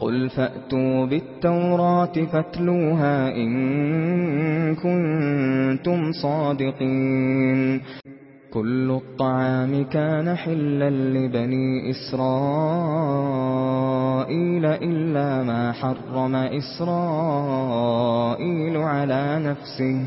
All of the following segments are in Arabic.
قُلْ فَأْتُوا بِالتَّوْرَاةِ فَاتْلُوهَا إِن كُنتُمْ صَادِقِينَ. كُلُّ الطَّعَامِ كَانَ حِلًّا لِّبَنِي إِسْرَائِيلَ إِلَّا مَا حَرَّمَ إِسْرَائِيلُ عَلَى نَفْسِهِ.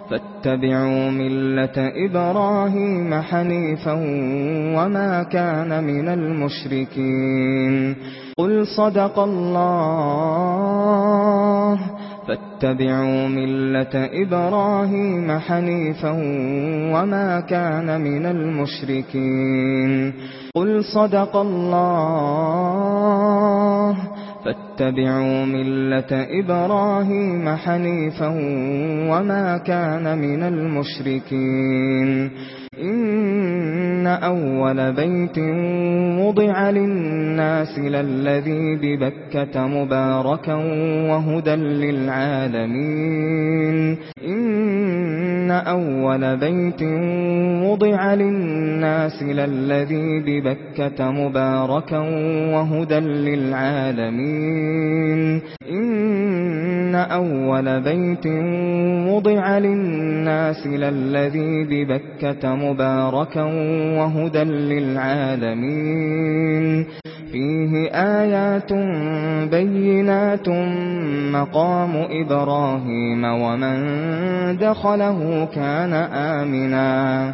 فاتبعوا ملة إبراهيم حنيفا وما كان من المشركين. قل صدق الله. فاتبعوا ملة إبراهيم حنيفا وما كان من المشركين. قل صدق الله. فاتبعوا ملة إبراهيم حنيفا وما كان من المشركين. إن أول بيت وضع للناس للذي ببكة مباركا وهدى للعالمين إن أول بيت وضع للناس للذي ببكة مباركا وهدى للعالمين إن أول بيت وضع للناس للذي ببكة مباركا وَهُدًى لِلْعَالَمِينَ فِيهِ آيَاتٌ بَيِّنَاتٌ مَقَامُ إِبْرَاهِيمَ وَمَن دَخَلَهُ كَانَ آمِنًا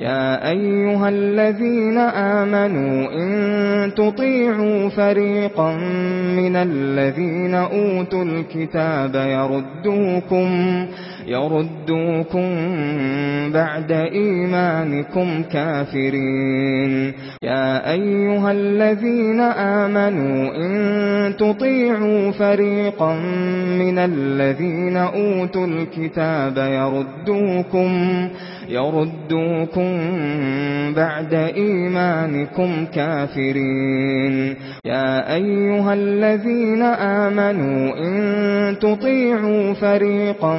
يا ايها الذين امنوا ان تطيعوا فريقا من الذين اوتوا الكتاب يردوكم يردوكم بعد إيمانكم كافرين يا أيها الذين آمنوا إن تطيعوا فريقا من الذين أوتوا الكتاب يردوكم يردوكم بعد إيمانكم كافرين يا أيها الذين آمنوا إن تطيعوا فريقا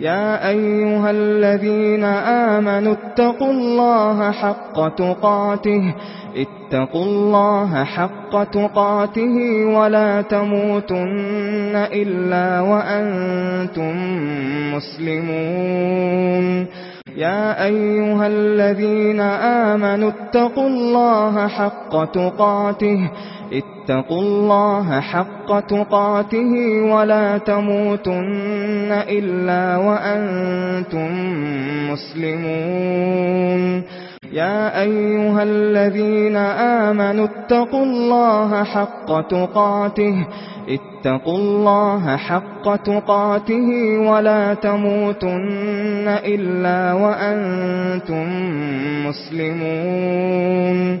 يا أيها الذين آمنوا اتقوا الله حق تقاته اتقوا الله حق تقاته ولا تموتن إلا وأنتم مسلمون. يا أيها الذين آمنوا اتقوا الله حق تقاته اتقوا الله حق تقاته ولا تموتن إلا وأنتم مسلمون. يا أيها الذين آمنوا اتقوا الله حق تقاته اتقوا الله حق تقاته ولا تموتن إلا وأنتم مسلمون.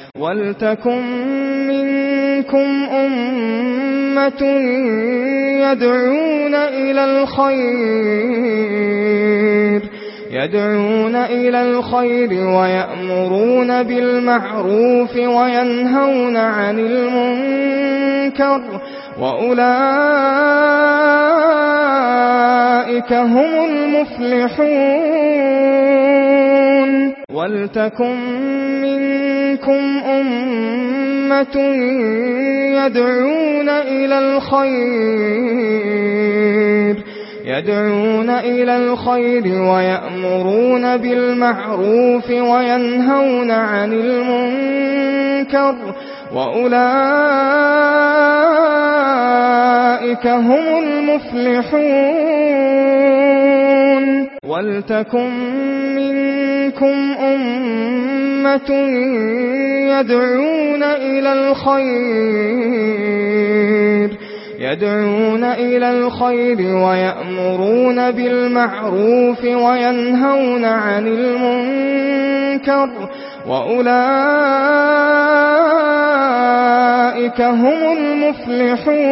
وَلْتَكُن مِّنكُمْ أُمَّةٌ يَدْعُونَ إِلَى الْخَيْرِ يَدْعُونَ إِلَى الْخَيْرِ وَيَأْمُرُونَ بِالْمَعْرُوفِ وَيَنْهَوْنَ عَنِ الْمُنكَرِ. وأولئك هم المفلحون ولتكن منكم أمة يدعون إلى الخير يدعون إلى الخير ويأمرون بالمعروف وينهون عن المنكر وأولئك هم المفلحون ولتكن منكم أمة يدعون إلى الخير يدعون إلى الخير ويأمرون بالمعروف وينهون عن المنكر وأولئك هم المفلحون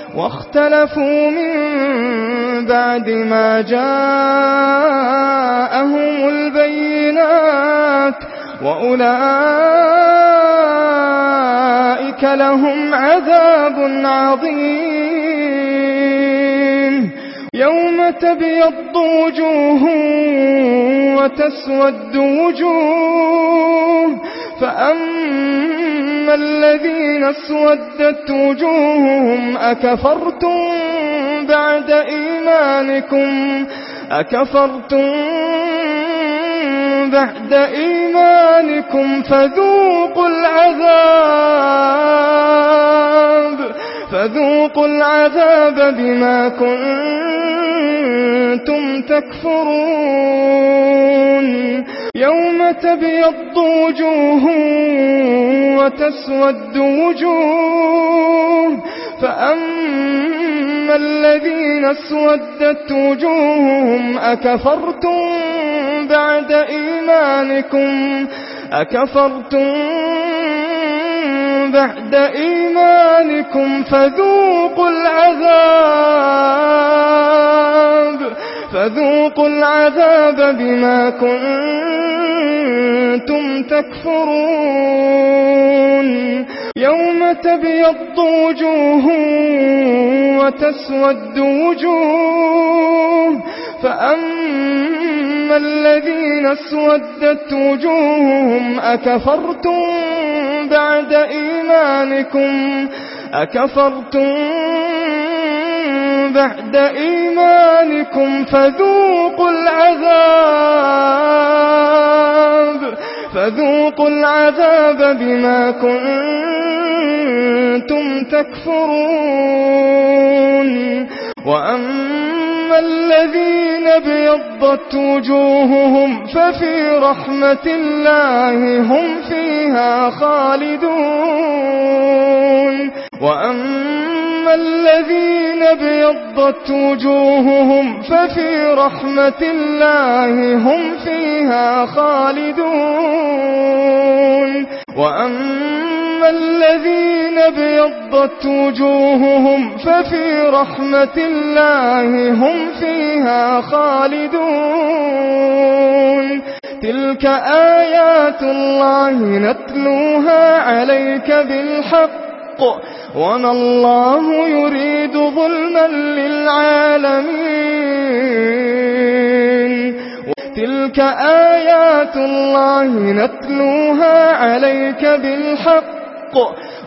واختلفوا من بعد ما جاءهم البينات وأولئك لهم عذاب عظيم. يوم تبيض وجوه وتسود وجوه فأما الذين اسودت وجوههم أكفرتم بعد إيمانكم أكفرتم بعد إيمانكم فذوقوا العذاب. فذوقوا العذاب بما كنتم تكفرون. يوم تبيض وجوه وتسود وجوه فأما الذين اسودت وجوههم أكفرتم بعد إيمانكم أكفرتم بعد إيمانكم فذوقوا العذاب فذوقوا العذاب بما كنتم تكفرون. يوم تبيض وجوه وتسود وجوه فأما الذين اسودت وجوههم أكفرتم؟ بعد إيمانكم أكفرتم بعد إيمانكم فذوقوا العذاب فذوقوا العذاب بما كنتم تكفرون. وأما فَأَمَّا الَّذِينَ ابْيَضَّتْ وُجُوهُهُمْ فَفِي رَحْمَةِ اللَّهِ هُمْ فِيهَا خَالِدُونَ. وَأَمَّا أما الذين بيضت وجوههم ففي رحمة الله هم فيها خالدون وأما الذين بيضت وجوههم ففي رحمة الله هم فيها خالدون تلك آيات الله نتلوها عليك بالحق الحق وما الله يريد ظلما للعالمين. تلك آيات الله نتلوها عليك بالحق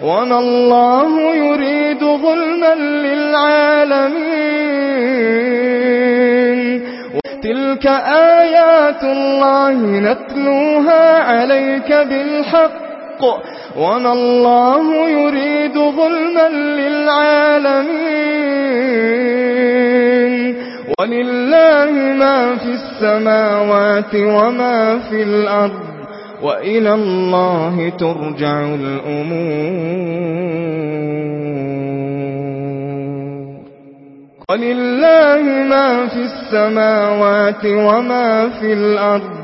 وما الله يريد ظلما للعالمين. تلك آيات الله نتلوها عليك بالحق الحق. وما الله يريد ظلما للعالمين. ولله ما في السماوات وما في الأرض. وإلى الله ترجع الأمور. ولله ما في السماوات وما في الأرض.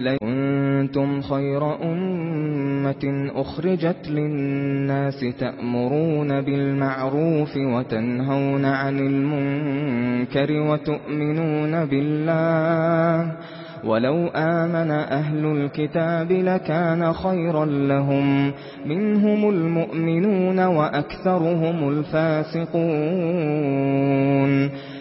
لَكُنْتُمْ خَيْرَ أُمَّةٍ أُخْرِجَتْ لِلنَّاسِ تَأْمُرُونَ بِالْمَعْرُوفِ وَتَنْهَوْنَ عَنِ الْمُنكَرِ وَتُؤْمِنُونَ بِاللَّهِ وَلَوْ آمَنَ أَهْلُ الْكِتَابِ لَكَانَ خَيْرًا لَّهُم مِّنْهُمُ الْمُؤْمِنُونَ وَأَكْثَرُهُمُ الْفَاسِقُونَ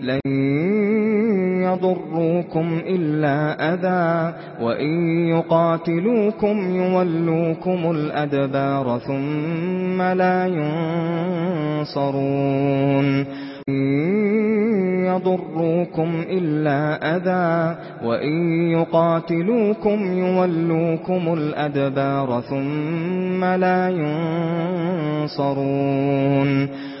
لن يضروكم إلا أذى وإن يقاتلوكم يولوكم الأدبار ثم لا ينصرون. يضروكم إلا أذى وإن يقاتلوكم يولوكم الأدبار ثم لا ينصرون.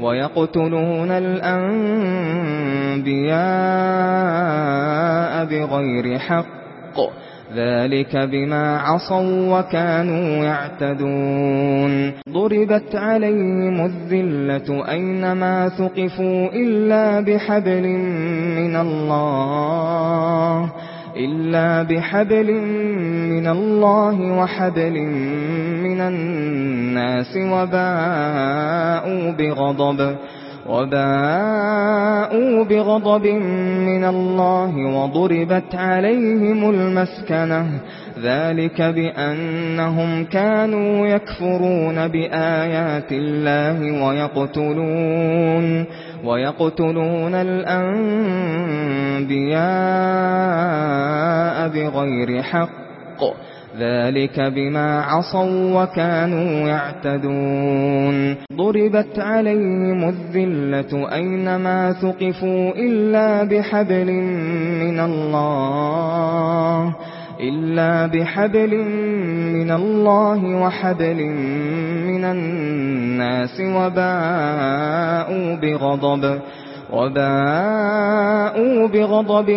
وَيَقْتُلُونَ الْأَنْبِيَاءَ بِغَيْرِ حَقٍّ. ذَلِكَ بِمَا عَصَوا وَكَانُوا يَعْتَدُونَ. ضُرِبَتْ عَلَيْهِمُ الذِّلَّةُ أَيْنَمَا ثُقِفُوا إِلَّا بِحَبْلٍ مِّنَ اللَّهِ إِلَّا بِحَبْلٍ مِّنَ اللَّهِ وَحَبْلٍ من الناس وباءوا بغضب وباءوا بغضب من الله وضربت عليهم المسكنة. ذلك بأنهم كانوا يكفرون بآيات الله ويقتلون ويقتلون الأنبياء بغير حق. ذلك بما عصوا وكانوا يعتدون ضربت عليهم الذلة أينما ثقفوا إلا بحبل من الله إلا بحبل من الله وحبل من الناس وباءوا بغضب وباءوا بغضب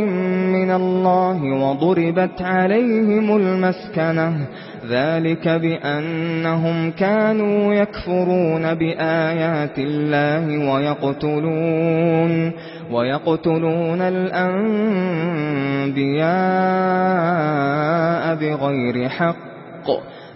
من الله وضربت عليهم المسكنة. ذلك بأنهم كانوا يكفرون بآيات الله ويقتلون ويقتلون الأنبياء بغير حق.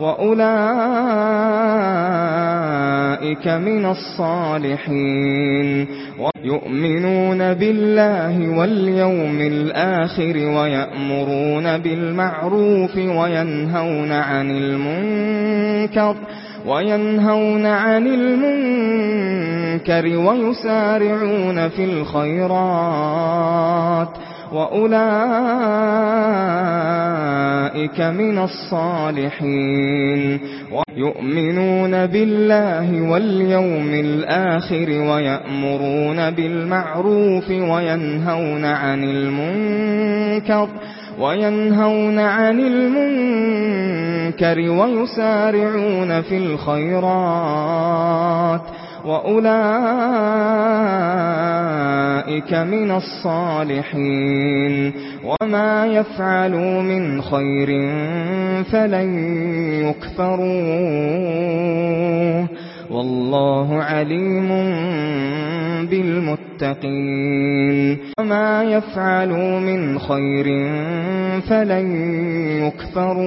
وأولئك من الصالحين ويؤمنون بالله واليوم الآخر ويأمرون بالمعروف وينهون عن المنكر وينهون عن المنكر ويسارعون في الخيرات وأولئك من الصالحين يؤمنون بالله واليوم الآخر ويأمرون بالمعروف وينهون عن المنكر وَيَنْهَوْنَ عَنِ الْمُنكَرِ وَيُسَارِعُونَ فِي الْخَيْرَاتِ وأولئك من الصالحين وما يفعلوا من خير فلن يكفروه والله عليم بالمتقين وما يفعلوا من خير فلن يكفروه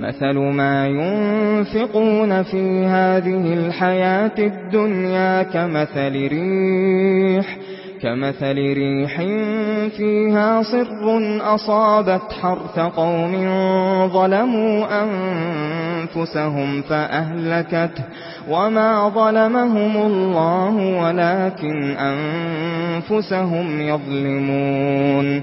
مَثَلُ مَا يُنْفِقُونَ فِي هَذِهِ الْحَيَاةِ الدُّنْيَا كَمَثَلِ رِيحٍ كَمَثَلِ رِيحٍ فِيهَا صِرٌّ أَصَابَتْ حَرْثَ قَوْمٍ ظَلَمُوا أَنفُسَهُمْ فَأَهْلَكَتْهُ وَمَا ظَلَمَهُمُ اللَّهُ وَلَكِنْ أَنفُسَهُمْ يَظْلِمُونَ.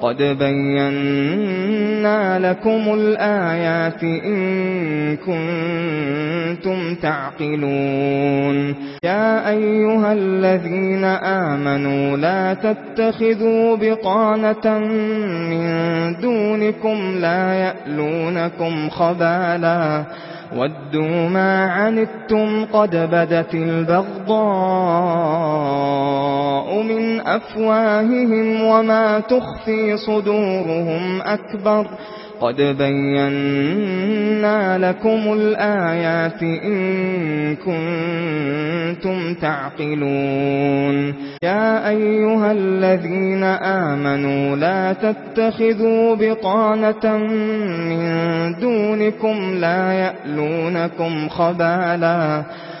قد بينا لكم الآيات إن كنتم تعقلون. يا أيها الذين آمنوا لا تتخذوا بِطَانَةً من دونكم لا يألونكم خبالا. وَدُّوا مَا عَنِتُّمْ قَدْ بَدَتِ الْبَغْضَاءُ مِنْ أَفْوَاهِهِمْ وَمَا تُخْفِي صُدُورُهُمْ أَكْبَرُ قد بينا لكم الآيات إن كنتم تعقلون يا أيها الذين آمنوا لا تتخذوا بطانة من دونكم لا يألونكم خبالا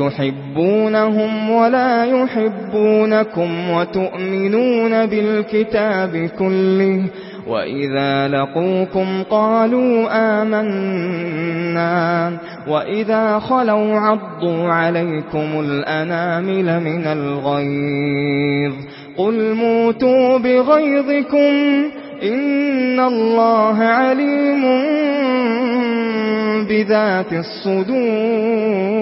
تحبونهم ولا يحبونكم وتؤمنون بالكتاب كله وَإِذَا لَقُوكُمْ قَالُوا آمَنَّا وَإِذَا خَلَوْا عَضُّوا عَلَيْكُمُ الْأَنَامِلَ مِنَ الْغَيْظِ قُلْ مُوتُوا بِغَيْظِكُمْ إن الله عليم بذات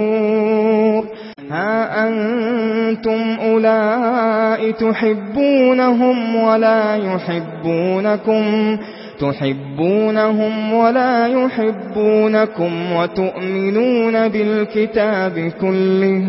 الصدور ها أنتم أولئك تحبونهم ولا يحبونكم تحبونهم ولا يحبونكم وتؤمنون بالكتاب كله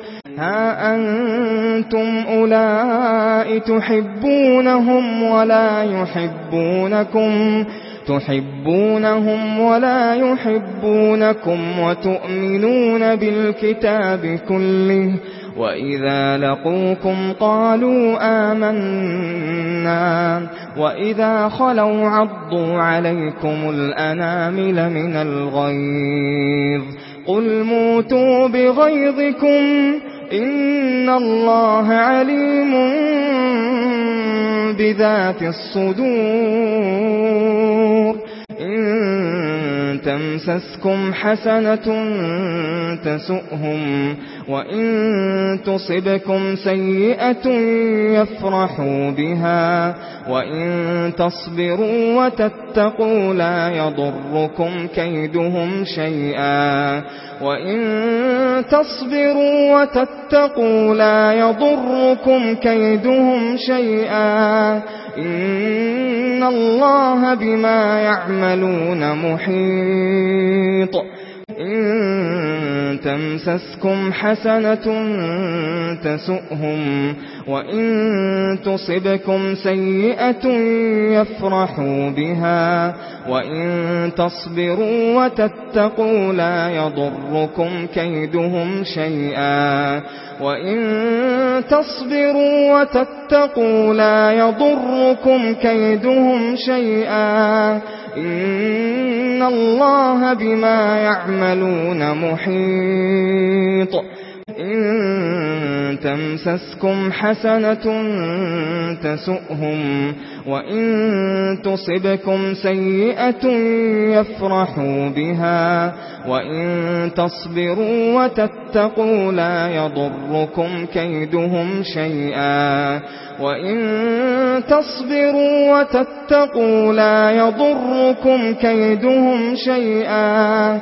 ها أنتم أولئك تحبونهم ولا يحبونكم تحبونهم ولا يحبونكم وتؤمنون بالكتاب كله وَإِذَا لَقُوكُمْ قَالُوا آمَنَّا وَإِذَا خَلَوْا عَضُّوا عَلَيْكُمُ الْأَنَامِلَ مِنَ الْغَيْظِ قُلْ مُوتُوا بِغَيْظِكُمْ إن الله عليم بذات الصدور إن تمسسكم حسنة تسؤهم وإن تصبكم سيئة يفرحوا بها وإن تصبروا وتتقوا لا يضركم كيدهم شيئا وإن تصبروا وتتقوا لا يضركم كيدهم شيئا إن الله بما يعملون محيط تَمْسَسْكُمْ حَسَنَةٌ تَسُؤْهُمْ وَإِن تُصِبْكُمْ سَيِّئَةٌ يَفْرَحُوا بِهَا وَإِن تَصْبِرُوا وَتَتَّقُوا لَا يَضُرُّكُمْ كَيْدُهُمْ شَيْئًا وَإِن تَصْبِرُوا وَتَتَّقُوا لَا يَضُرُّكُمْ كَيْدُهُمْ شَيْئًا إن الله بما يعملون محيط تَمْسَسْكُمْ حَسَنَةٌ تَسُؤْهُمْ وَإِن تُصِبْكُمْ سَيِّئَةٌ يَفْرَحُوا بِهَا وَإِن تَصْبِرُوا وَتَتَّقُوا لَا يَضُرُّكُمْ كَيْدُهُمْ شَيْئًا وَإِن تَصْبِرُوا وَتَتَّقُوا لَا يَضُرُّكُمْ كَيْدُهُمْ شَيْئًا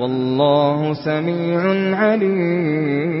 والله سميع عليم.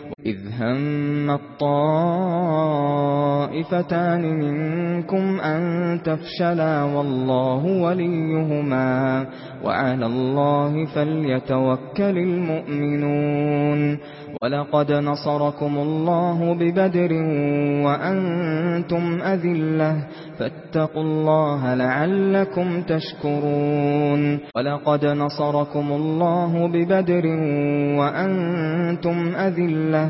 إذ هم الطائفتان منكم أن تفشلا والله وليهما وعلى الله فليتوكل المؤمنون وَلَقَدْ نَصَرَكُمُ اللَّهُ بِبَدْرٍ وَأَنْتُمْ أَذِلَّةٌ فاتقوا الله لعلكم تشكرون. ولقد نصركم الله ببدر وأنتم أذلة.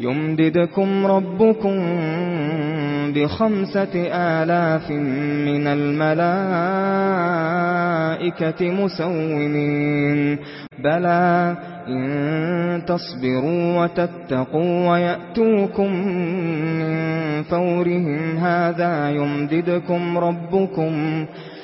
يمددكم ربكم بخمسة آلاف من الملائكة مسومين. بلى إن تصبروا وتتقوا ويأتوكم من فورهم هذا يمددكم ربكم بخمسة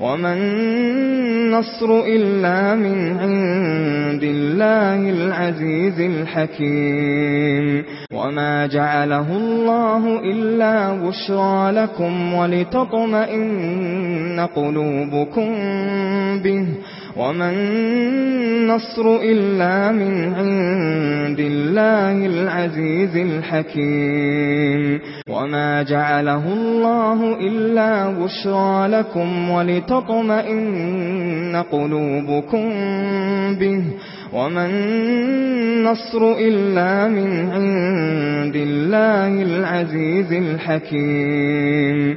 وَمَن نَّصْرُ إِلَّا مِنْ عِندِ اللَّهِ الْعَزِيزِ الْحَكِيمِ وَمَا جَعَلَهُ اللَّهُ إِلَّا بُشْرَى لَكُمْ وَلِتَطْمَئِنَّ قُلُوبُكُمْ بِهِ وَمَا النَّصْرُ إِلَّا مِنْ عِندِ اللَّهِ الْعَزِيزِ الْحَكِيمِ وَمَا جَعَلَهُ اللَّهُ إِلَّا بُشْرَى لَكُمْ وَلِتَطْمَئِنَّ قُلُوبُكُمْ بِهِ وَمَا النَّصْرُ إِلَّا مِنْ عِندِ اللَّهِ الْعَزِيزِ الْحَكِيمِ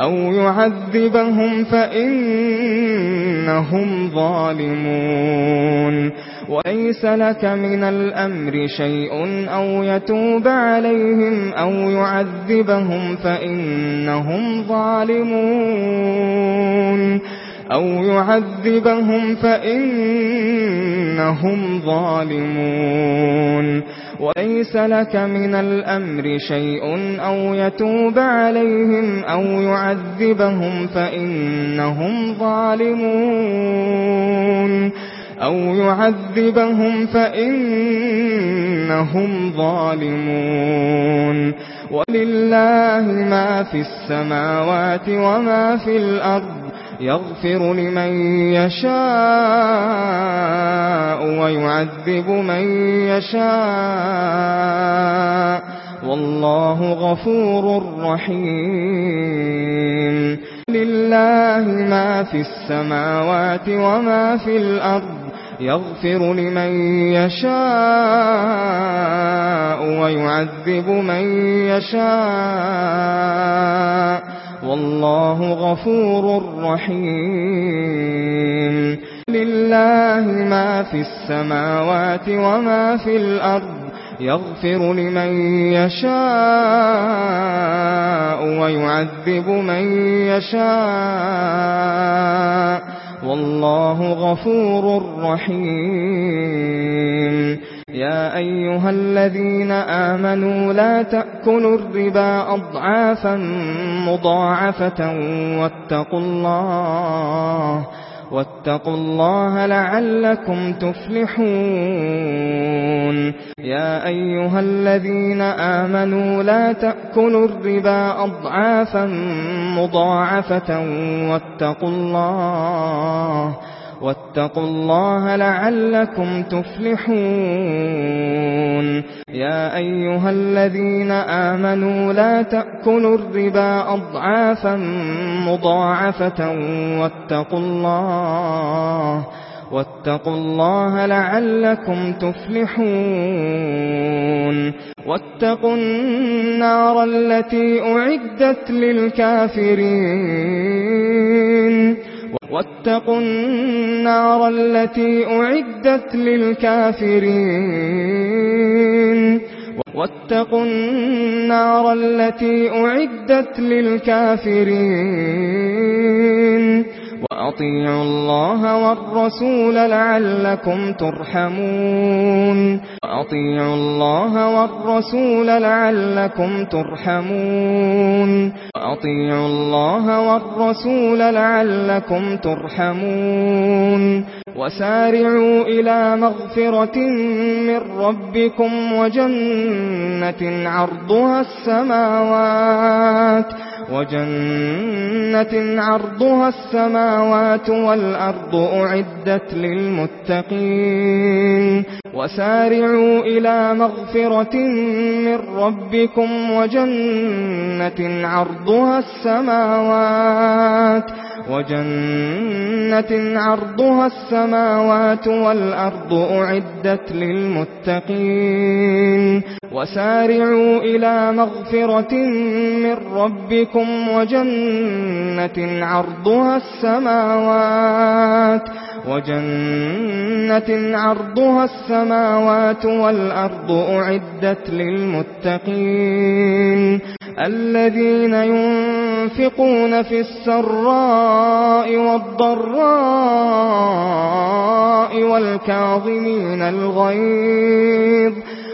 أَوْ يُعَذِّبَهُمْ فَإِنَّهُمْ ظَالِمُونَ وَلَيْسَ لَكَ مِنَ الْأَمْرِ شَيْءٌ أَوْ يَتُوبَ عَلَيْهِمْ أَوْ يُعَذِّبَهُمْ فَإِنَّهُمْ ظَالِمُونَ أَوْ يُعَذِّبَهُمْ فَإِنَّهُمْ ظَالِمُونَ وليس لك من الأمر شيء أو يتوب عليهم أو يعذبهم فإنهم ظالمون أو يعذبهم فإنهم ظالمون ولله ما في السماوات وما في الأرض يغفر لمن يشاء ويعذب من يشاء. والله غفور رحيم. لله ما في السماوات وما في الأرض. يغفر لمن يشاء ويعذب من يشاء. والله غفور رحيم. لله ما في السماوات وما في الأرض يغفر لمن يشاء ويعذب من يشاء. والله غفور رحيم. يا أيها الذين آمنوا لا تأكلوا الربا أضعافا مضاعفة واتقوا الله واتقوا الله لعلكم تفلحون. يا أيها الذين آمنوا لا تأكلوا الربا أضعافا مضاعفة واتقوا الله واتقوا الله لعلكم تفلحون. يا أيها الذين آمنوا لا تأكلوا الربا أضعافا مضاعفة واتقوا الله واتقوا الله لعلكم تفلحون. واتقوا النار التي أعدت للكافرين. واتقوا النار التي أعدت للكافرين. واتقوا النار التي أعدت للكافرين. وَأَطِيعُوا اللَّهَ وَالرَّسُولَ لَعَلَّكُمْ تُرْحَمُونَ وَأَطِيعُوا اللَّهَ وَالرَّسُولَ لَعَلَّكُمْ تُرْحَمُونَ وَأَطِيعُوا اللَّهَ وَالرَّسُولَ لَعَلَّكُمْ تُرْحَمُونَ وَسَارِعُوا إِلَى مَغْفِرَةٍ مِّن رَّبِّكُمْ وَجَنَّةٍ عَرْضُهَا السَّمَاوَاتُ وَجَنَّةٍ عَرْضُهَا السَّمَاوَاتُ وَالْأَرْضُ أُعِدَّتْ لِلْمُتَّقِينَ وَسَارِعُوا إِلَى مَغْفِرَةٍ مِنْ رَبِّكُمْ وَجَنَّةٍ عَرْضُهَا السَّمَاوَاتُ وَجَنَّةٍ عَرْضُهَا السَّمَاوَاتُ وَالْأَرْضُ أُعِدَّتْ لِلْمُتَّقِينَ وَسَارِعُوا إِلَى مَغْفِرَةٍ مِنْ رَبِّكُمْ رَبُّكُمْ وَجَنَّةٍ عَرْضُهَا السَّمَاوَاتُ وَجَنَّةٍ عَرْضُهَا السَّمَاوَاتُ وَالْأَرْضُ أُعِدَّتْ لِلْمُتَّقِينَ. الَّذِينَ يُنْفِقُونَ فِي السَّرَّاءِ وَالضَّرَّاءِ وَالْكَاظِمِينَ الْغَيْظَ.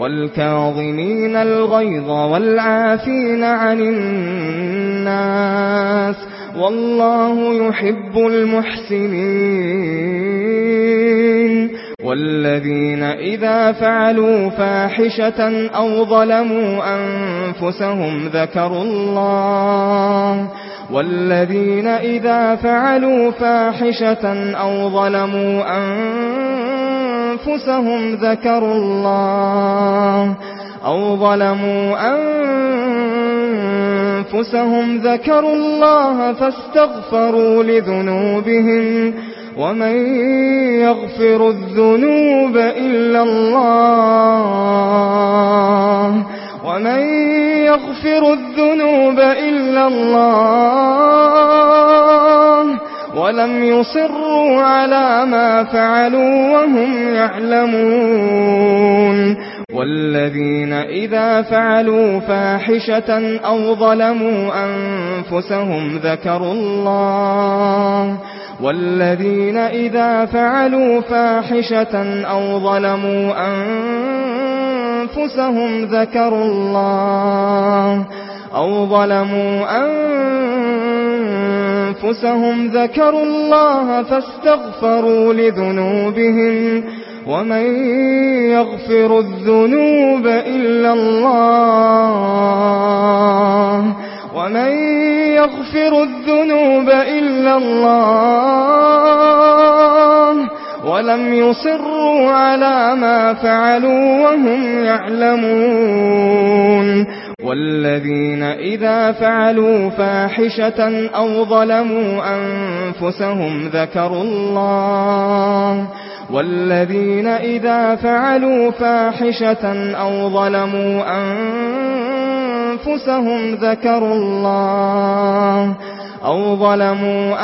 والكاظمين الغيظ والعافين عن الناس والله يحب المحسنين والذين إذا فعلوا فاحشة أو ظلموا أنفسهم ذكروا الله والذين إذا فعلوا فاحشة أو ظلموا أنفسهم أنفسهم ذكروا الله أو ظلموا أنفسهم ذكروا الله فاستغفروا لذنوبهم ومن يغفر الذنوب إلا الله ومن يغفر الذنوب إلا الله ولم يصروا على ما فعلوا وهم يعلمون. والذين إذا فعلوا فاحشة أو ظلموا أنفسهم ذكروا الله. والذين إذا فعلوا فاحشة أو ظلموا أنفسهم ذكروا الله. أو ظلموا أنفسهم أنفسهم ذكروا الله فاستغفروا لذنوبهم ومن يغفر الذنوب إلا الله ومن يغفر الذنوب إلا الله ولم يصروا على ما فعلوا وهم يعلمون والذين إذا فعلوا فاحشة أو ظلموا أنفسهم ذكروا الله والذين إذا فعلوا فاحشة أو ظلموا أنفسهم ذكروا الله أو ظلموا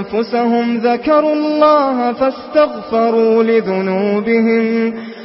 أنفسهم ذكروا الله فاستغفروا لذنوبهم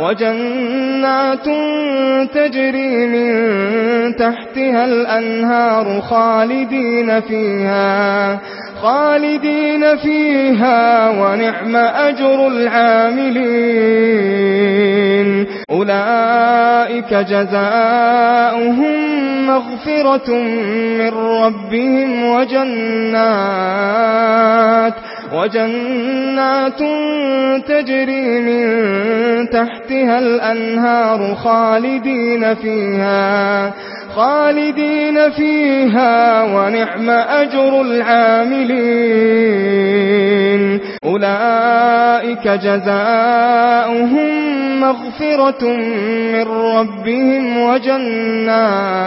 وجنات تجري من تحتها الأنهار خالدين فيها خالدين فيها ونعم أجر العاملين. أولئك جزاؤهم مغفرة من ربهم وجنات. وجنات تجري من تحتها الأنهار خالدين فيها خالدين فيها ونعم أجر العاملين. أولئك جزاؤهم مغفرة من ربهم وجنات.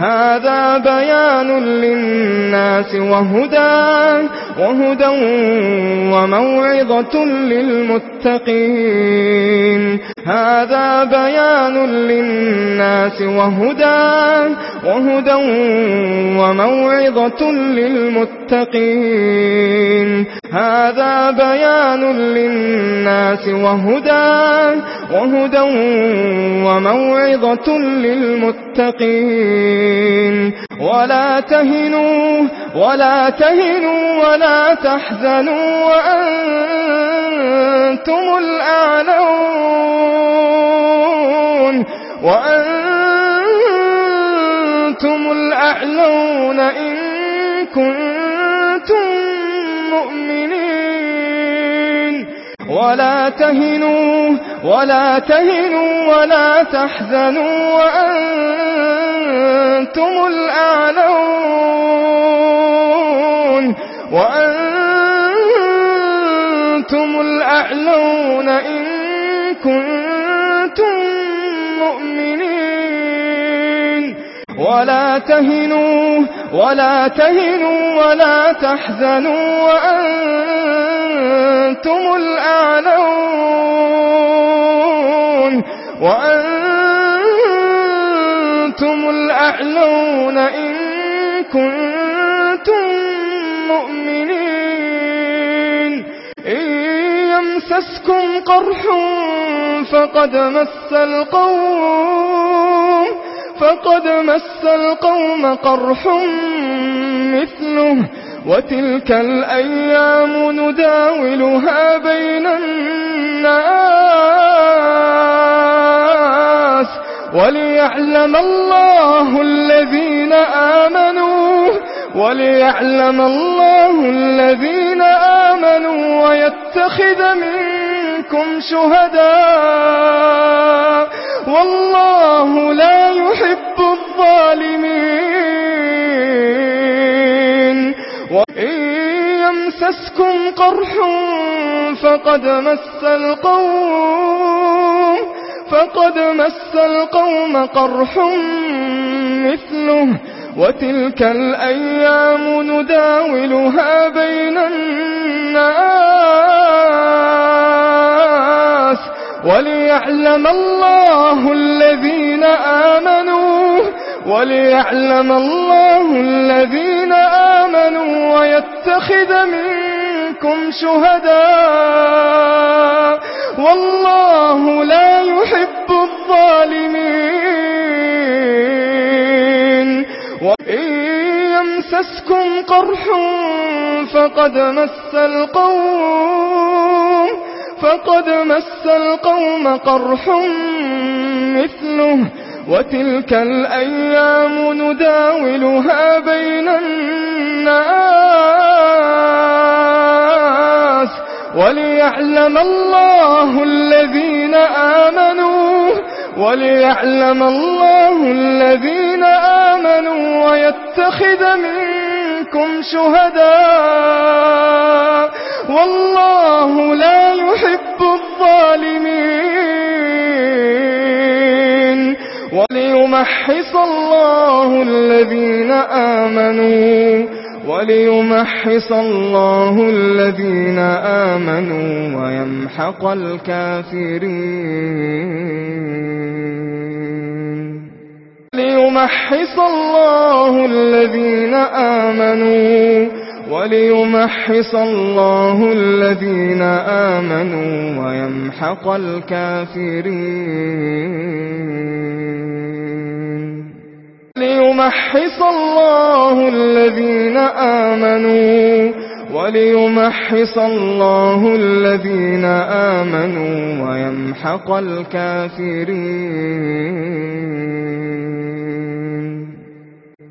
هذا بيان للناس وهدى وهدى وموعظة للمتقين. هذا بيان للناس وهدى وهدى وموعظة للمتقين. هذا بيان للناس وهدى وهدى وموعظة للمتقين. الظالمين. ولا تهنوا ولا تهنوا ولا تحزنوا وأنتم الأعلون. وأنتم الأعلون إن كنتم مؤمنين. ولا تهنوا ولا تهنوا ولا تحزنوا وأنتم الأعلون وأنتم الأعلون إن كنتم ولا تهنوا ولا تهنوا ولا تحزنوا وأنتم الأعلون وأنتم الأعلون إن كنتم مؤمنين. إن يمسسكم قرح فقد مس القوم. فقد مس القوم قرح مثله وتلك الأيام نداولها بين الناس وليعلم الله الذين آمنوا وليعلم الله الذين آمنوا ويتخذ منهم منكم شهداء. والله لا يحب الظالمين. وإن يمسسكم قرح فقد مس القوم فقد مس القوم قرح مثله. وتلك الأيام نداولها بين الناس. وليعلم الله الذين آمنوا وليعلم الله الذين آمنوا ويتخذ منكم شهداء والله لا يحب الظالمين. وإن يمسسكم قرح فقد مس القوم. فقد مس القوم قرح مثله وتلك الأيام نداولها بين الناس وليعلم الله الذين آمنوا وليعلم الله الذين آمنوا ويتخذ منهم منكم شهداء. والله لا يحب الظالمين. وليمحص الله الذين آمنوا. وليمحص الله الذين آمنوا ويمحق الكافرين. ليمحص الله الذين آمنوا وليمحص الله الذين آمنوا ويمحق الكافرين ليمحص الله الذين آمنوا وليمحص الله الذين آمنوا ويمحق الكافرين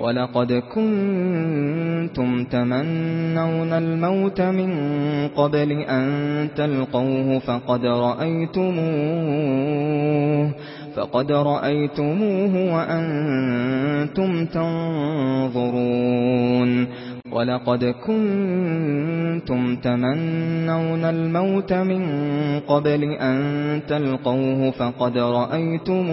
وَلَقَدْ كُنْتُمْ تَمَنَّوْنَ الْمَوْتَ مِنْ قَبْلِ أَنْ تَلْقَوْهُ فَقَدْ رَأَيْتُمُوهُ فَقَدْ رَأَيْتُمُوهُ وَأَنْتُمْ تَنْظُرُونَ. وَلَقَدْ كُنْتُمْ تَمَنَّوْنَ الْمَوْتَ مِنْ قَبْلِ أَنْ تَلْقَوْهُ فَقَدْ رَأَيْتُمُوهُ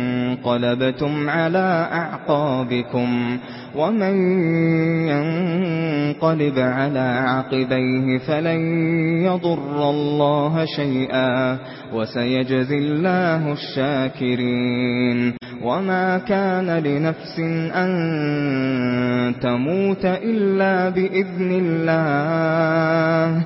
انقلبتم على أعقابكم ومن ينقلب على عقبيه فلن يضر الله شيئا وسيجزي الله الشاكرين وما كان لنفس أن تموت إلا بإذن الله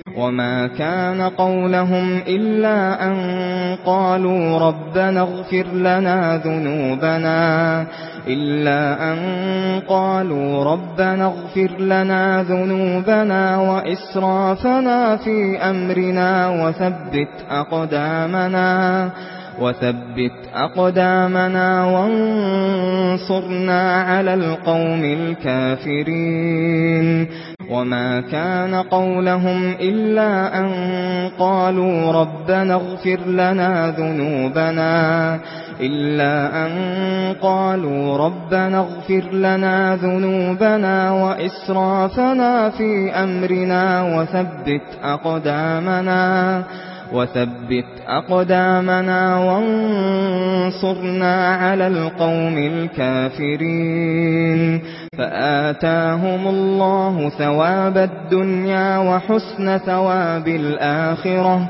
وما كان قولهم إلا أن قالوا ربنا اغفر لنا ذنوبنا إلا أن قالوا رَبَّنَ اغفر لنا ذنوبنا وإسرافنا في أمرنا وثبت أقدامنا وثبت أقدامنا وانصرنا على القوم الكافرين وما كان قولهم إلا أن قالوا ربنا اغفر لنا ذنوبنا إلا أن قالوا رَبَّنَ اغفر لنا ذنوبنا وإسرافنا في أمرنا وثبت أقدامنا وثبت أقدامنا وانصرنا على القوم الكافرين. فآتاهم الله ثواب الدنيا وحسن ثواب الآخرة.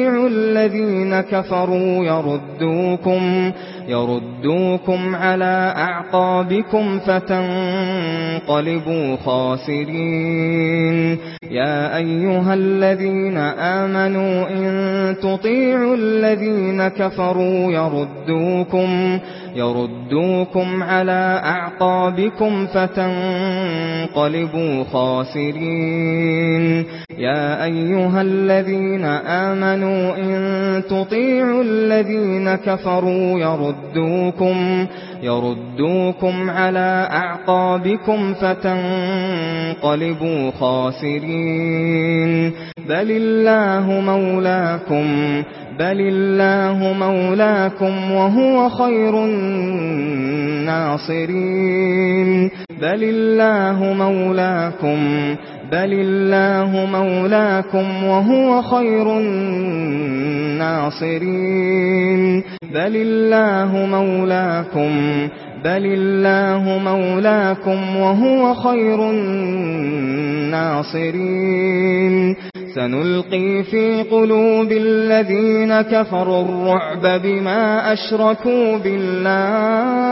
الذين كفروا يردوكم يردوكم على أعقابكم فتنقلبوا خاسرين. يا أيها الذين آمنوا إن تطيعوا الذين كفروا يردوكم يردوكم على أعقابكم فتنقلبوا خاسرين. يا أيها الذين آمنوا إن تطيعوا الذين كفروا يردوكم يردوكم يردوكم على اعقابكم فتنقلبوا خاسرين بل الله مولاكم بل الله مولاكم وهو خير الناصرين بل الله مولاكم بل الله مولاكم وهو خير الناصرين. بل الله مولاكم بل الله مولاكم وهو خير الناصرين. سنلقي في قلوب الذين كفروا الرعب بما أشركوا بالله.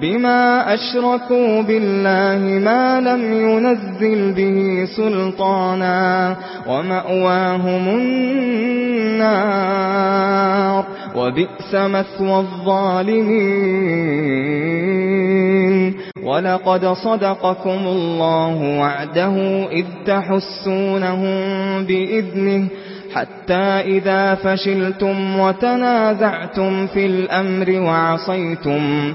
بما أشركوا بالله ما لم ينزل به سلطانا ومأواهم النار وبئس مثوى الظالمين وَلَقَدْ صَدَقَكُمُ اللَّهُ وَعْدَهُ إِذْ تَحُسُّونَهُم بِإِذْنِهِ حَتَّى إِذَا فَشِلْتُمْ وَتَنَازَعْتُمْ فِي الْأَمْرِ وَعَصَيْتُمْ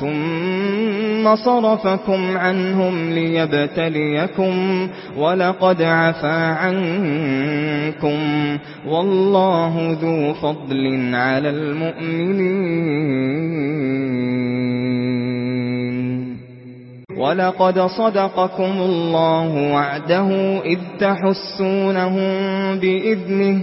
ثم صرفكم عنهم ليبتليكم ولقد عفا عنكم والله ذو فضل على المؤمنين. وَلَقَدْ صَدَقَكُمُ اللَّهُ وَعْدَهُ إِذْ تَحُسُّونَهُم بِإِذْنِهِ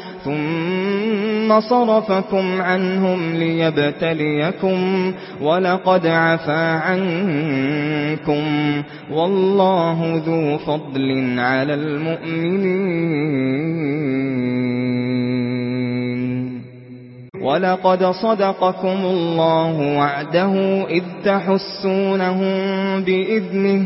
ثم صرفكم عنهم ليبتليكم ولقد عفا عنكم والله ذو فضل على المؤمنين. وَلَقَدْ صَدَقَكُمُ اللَّهُ وَعْدَهُ إِذْ تَحُسُّونَهُم بِإِذْنِهِ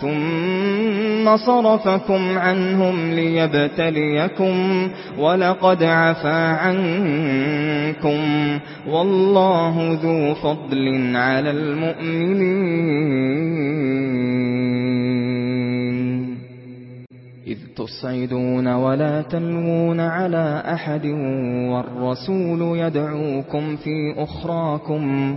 ثم صرفكم عنهم ليبتليكم ولقد عفا عنكم والله ذو فضل على المؤمنين. إذ تصعدون ولا تنوون على أحد والرسول يدعوكم في أخراكم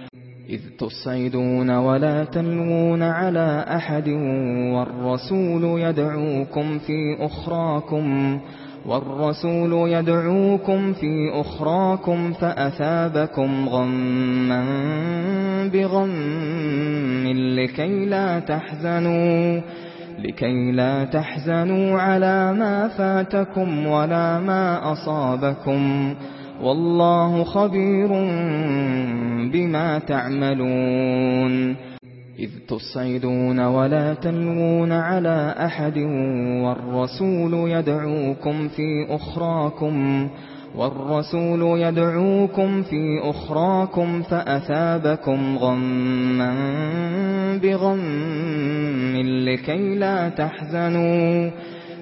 إذ تصعدون ولا تلوون على أحد والرسول يدعوكم في أخراكم والرسول يدعوكم في أخراكم فأثابكم غما بغم لكي لا تحزنوا لكي لا تحزنوا على ما فاتكم ولا ما أصابكم. والله خبير بما تعملون. إذ تصعدون ولا تنوون على أحد والرسول يدعوكم في أخراكم والرسول يدعوكم في أخراكم فأثابكم غما بغم لكي لا تحزنوا.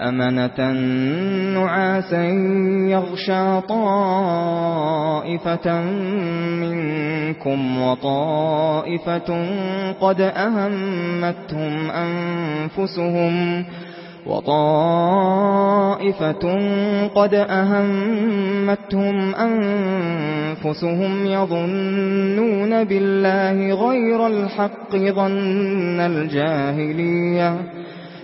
أمنة نعاسا يغشى طائفة منكم وطائفة قد أهمتهم أنفسهم وطائفة قد أهمتهم أنفسهم يظنون بالله غير الحق ظن الجاهلية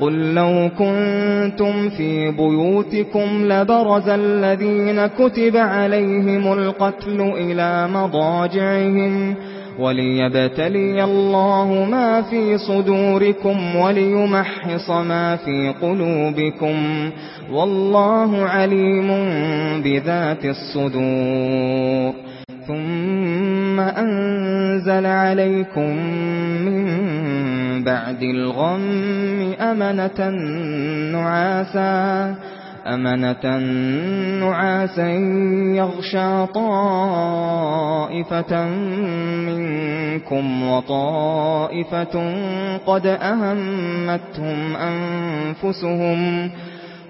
قل لو كنتم في بيوتكم لبرز الذين كتب عليهم القتل إلى مضاجعهم وليبتلي الله ما في صدوركم وليمحص ما في قلوبكم والله عليم بذات الصدور ثم أنزل عليكم من بَعْدِ الْغَمِّ أَمَنَةً نُعَاسًا أَمَنَةً نُعَاسًا يَغْشَى طَائِفَةً مِنْكُمْ وَطَائِفَةٌ قَدْ أَهَمَّتْهُمْ أَنفُسُهُمْ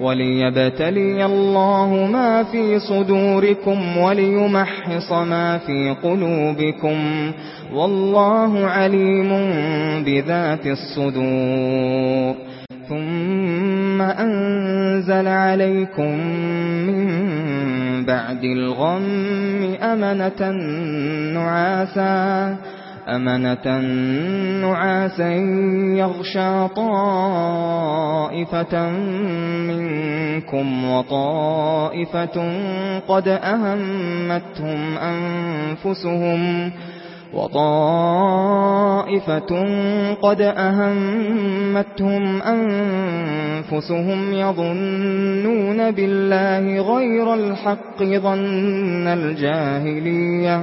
وليبتلي الله ما في صدوركم وليمحص ما في قلوبكم والله عليم بذات الصدور ثم أنزل عليكم من بعد الغم أمنة نعاسا أمنة نعاسا يغشى طائفة منكم وطائفة قد أهمتهم أنفسهم وطائفة قد أهمتهم أنفسهم يظنون بالله غير الحق ظن الجاهلية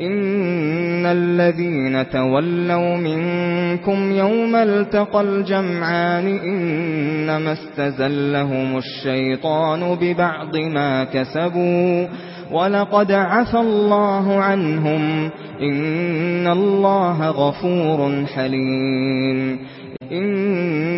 إن الذين تولوا منكم يوم التقى الجمعان إنما استزلهم الشيطان ببعض ما كسبوا وَلَقَدْ عَفَا اللَّهُ عَنْهُمْ إِنَّ اللَّهَ غَفُورٌ حَلِيمٌ إِنَّ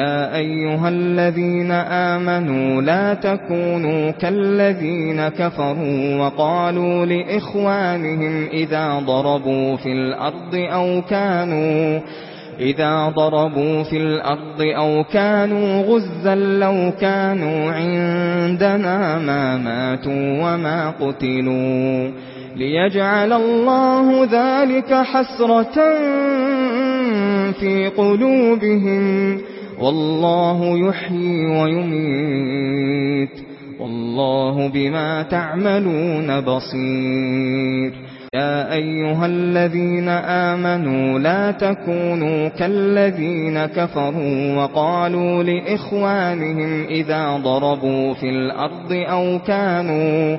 يا ايها الذين امنوا لا تكونوا كالذين كفروا وقالوا لاخوانهم اذا ضربوا في الأرض أو كانوا إذا ضربوا في الأرض أو كانوا غزا لو كانوا عندنا ما ماتوا وما قتلوا ليجعل الله ذلك حسرة في قلوبهم والله يحيي ويميت. والله بما تعملون بصير. يا أيها الذين آمنوا لا تكونوا كالذين كفروا وقالوا لإخوانهم إذا ضربوا في الأرض أو كانوا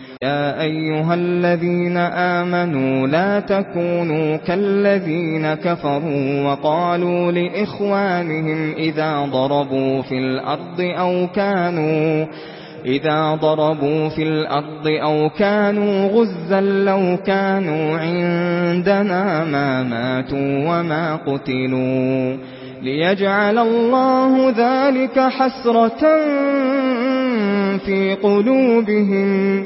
يا ايها الذين امنوا لا تكونوا كالذين كفروا وقالوا لاخوانهم اذا ضربوا في الأرض أو كانوا إذا ضربوا في الأرض أو كانوا غزا لو كانوا عندنا ما ماتوا وما قتلوا ليجعل الله ذلك حسرة في قلوبهم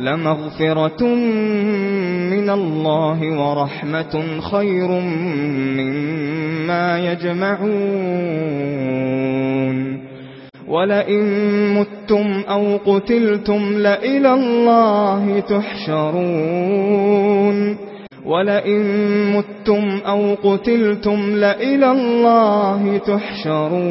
لمغفرة من الله ورحمة خير مما يجمعون. ولئن متم أو قتلتم لإلى الله تحشرون. ولئن متم أو قتلتم لإلى الله تحشرون.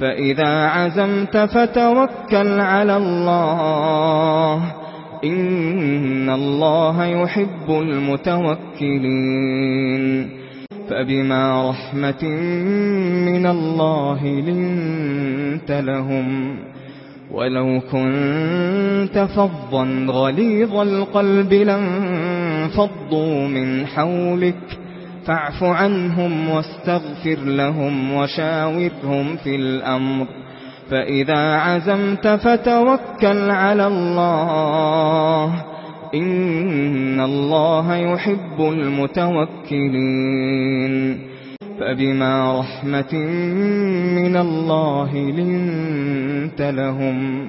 فإذا عزمت فتوكل على الله إن الله يحب المتوكلين فبما رحمة من الله لنت لهم ولو كنت فظا غليظ القلب لن فضوا من حولك فاعف عنهم واستغفر لهم وشاورهم في الأمر. فإذا عزمت فتوكل على الله. إن الله يحب المتوكلين. فبما رحمة من الله لنت لهم.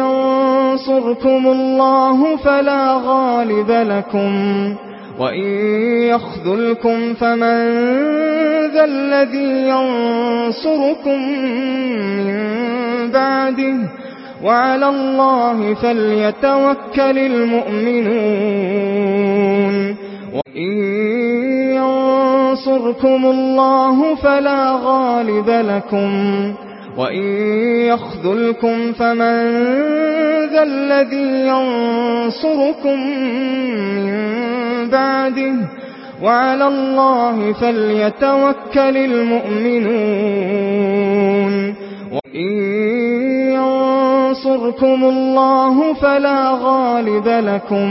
ينصركم الله فلا غالب لكم وإن يخذلكم فمن ذا الذي ينصركم من بعده وعلى الله فليتوكل المؤمنون وإن ينصركم الله فلا غالب لكم وَإِن يَخْذُلْكُمْ فَمَن ذَا الَّذِي يَنصُرُكُم مِّن بَعْدِهِ وَعَلَى اللَّهِ فَلْيَتَوَكَّلِ الْمُؤْمِنُونَ وَإِن يَنصُرْكُمُ اللَّهُ فَلَا غَالِبَ لَكُمْ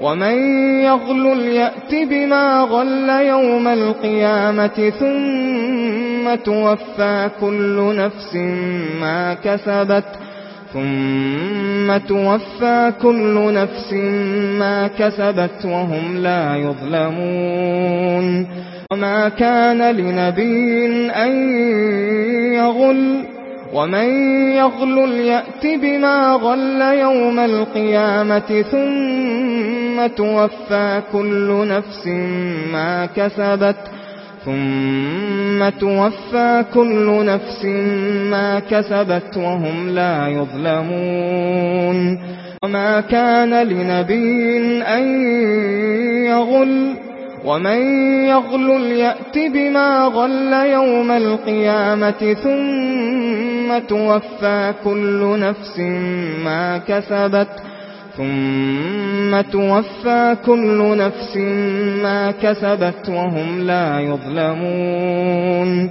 ومن يغل يأت بما غل يوم القيامة ثم توفى كل نفس ما كسبت ثم توفى كل نفس ما كسبت وهم لا يظلمون وما كان لنبي أن يغل ومن يغل يأت بما غل يوم القيامة ثم توفى كل نفس ما كسبت ثم توفى كل نفس ما كسبت وهم لا يظلمون وما كان لنبي أن يغل ومن يغل يأت بما غل يوم القيامة ثم توفى كل نفس ما كسبت ثم توفى كل نفس ما كسبت وهم لا يظلمون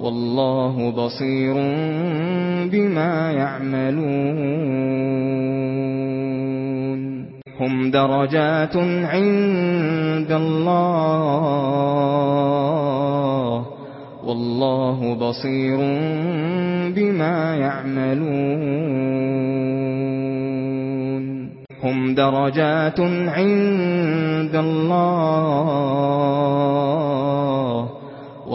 والله بصير بما يعملون. هم درجات عند الله. والله بصير بما يعملون. هم درجات عند الله.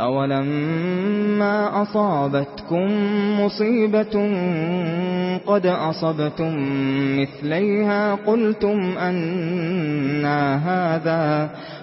أَوَلَمَّا أَصَابَتْكُم مُّصِيبَةٌ قَدْ أَصَبْتُم مِّثْلَيْهَا قُلْتُمْ أَنَّ هَٰذَا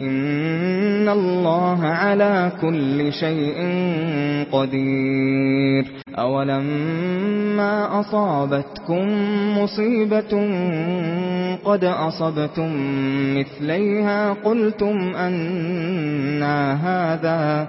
إن الله على كل شيء قدير أولما أصابتكم مصيبة قد أصبتم مثليها قلتم أنا هذا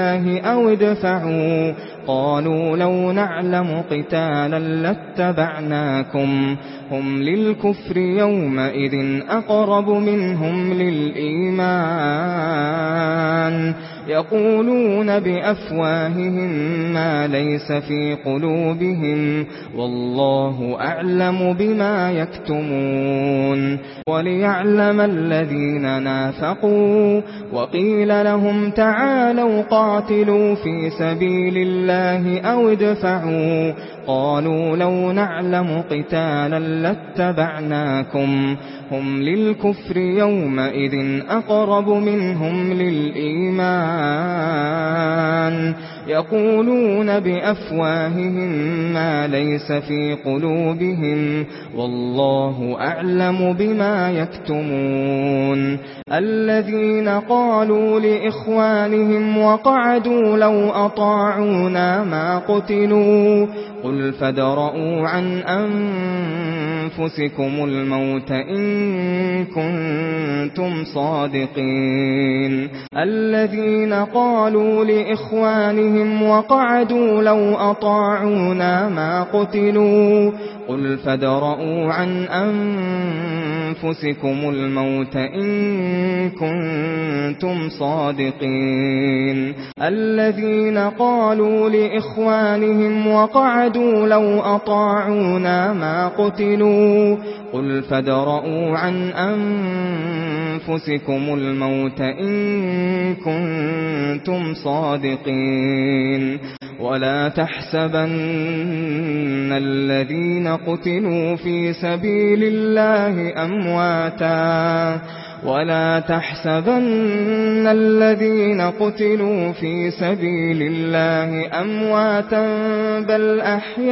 الله أو ادفعوا قالوا لو نعلم قتالا لاتبعناكم هم للكفر يومئذ أقرب منهم للإيمان يقولون بأفواههم ما ليس في قلوبهم والله أعلم بما يكتمون وليعلم الذين نافقوا وقيل لهم تعالوا قاتلوا في سبيل الله أو ادفعوا قالوا لو نعلم قتالا لاتبعناكم هم للكفر يومئذ أقرب منهم للإيمان يقولون بأفواههم ما ليس في قلوبهم والله أعلم بما يكتمون الذين قالوا لإخوانهم وقعدوا لو أطاعونا ما قتلوا قل فدرؤوا عن أنفسهم أنفسكم الموت إن كنتم صادقين. الذين قالوا لإخوانهم وقعدوا لو أطاعونا ما قتلوا. قل فدرؤوا عن أنفسهم أنفسكم الموت إن كنتم صادقين. الذين قالوا لإخوانهم وقعدوا لو أطاعونا ما قتلوا قل فدرؤوا عن أنفسهم أنفسكم الموت إن كنتم صادقين. ولا تحسبن الذين قتلوا في سبيل الله أمواتا. ولا تحسبن الذين قتلوا في سبيل الله أمواتا بل أحياء.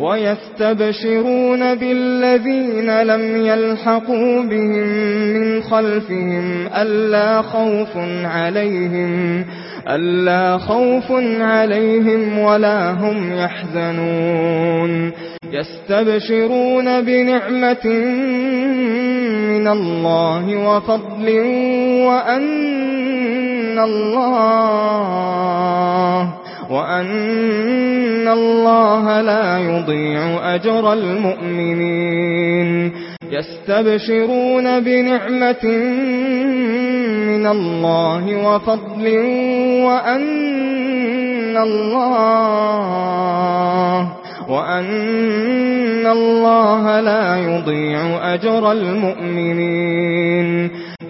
ويستبشرون بالذين لم يلحقوا بهم من خلفهم ألا خوف عليهم ألا خوف عليهم ولا هم يحزنون يستبشرون بنعمة من الله وفضل وأن الله وأن الله لا يضيع أجر المؤمنين يستبشرون بنعمة من الله وفضل وأن الله وأن الله لا يضيع أجر المؤمنين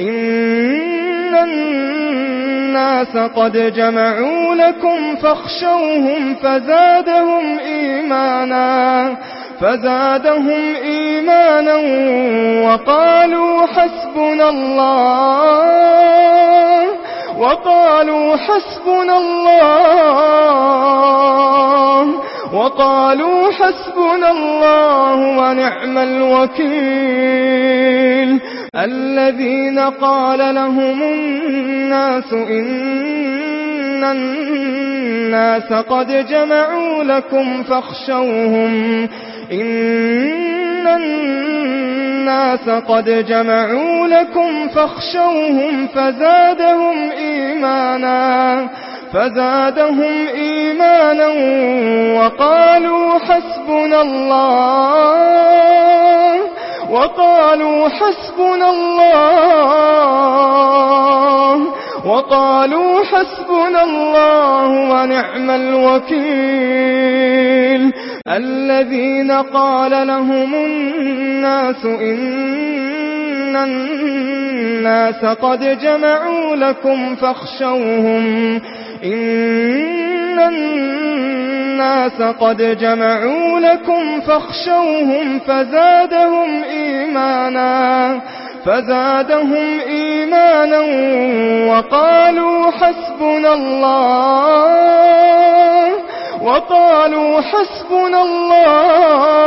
إن الناس قد جمعوا لكم فاخشوهم فزادهم إيمانا فزادهم إيمانا وقالوا حسبنا الله وقالوا حسبنا الله وقالوا حسبنا الله ونعم الوكيل الذين قال لهم الناس إن الناس قد جمعوا لكم فاخشوهم إن الناس قد جمعوا لكم فاخشوهم فزادهم إيمانا فزادهم إيمانا وقالوا حسبنا الله وقالوا حسبنا الله. وقالوا حسبنا الله ونعم الوكيل. الذين قال لهم الناس إن الناس قد جمعوا لكم فاخشوهم. إن الناس قد جمعوا لكم فاخشوهم فزادهم إيمانا فزادهم إيمانا وقالوا حسبنا الله وقالوا حسبنا الله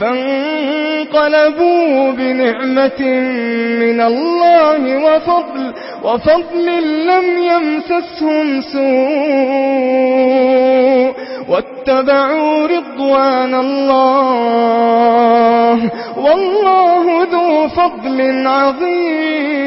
فانقلبوا بنعمة من الله وفضل وفضل لم يمسسهم سوء. واتبعوا رضوان الله والله ذو فضل عظيم.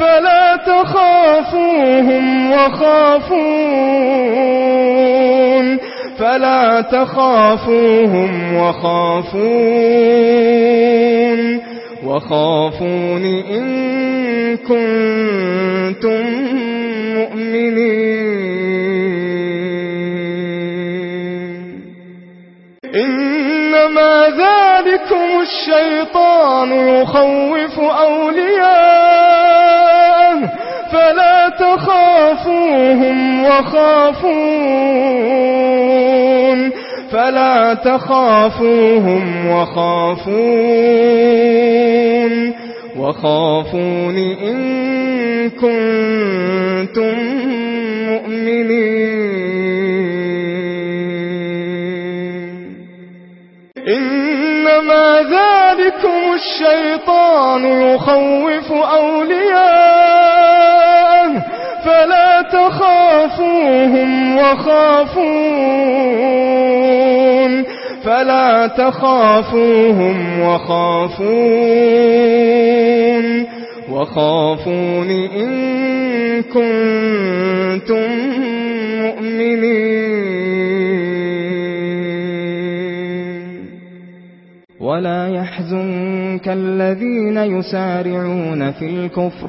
فلا تخافوهم وخافون. فلا تخافوهم وخافون. وخافون إن كنتم مؤمنين. إنما ذلكم الشيطان يخوف أولياءه. فلا تخافوهم وخافون. فلا تخافوهم وخافون. وخافون إن كنتم مؤمنين. إنما ذلكم الشيطان يخوف أولياءه. فلا تخافوهم وخافون. فلا تخافوهم وخافون. وخافون إن كنتم مؤمنين. ولا يحزنك الذين يسارعون في الكفر.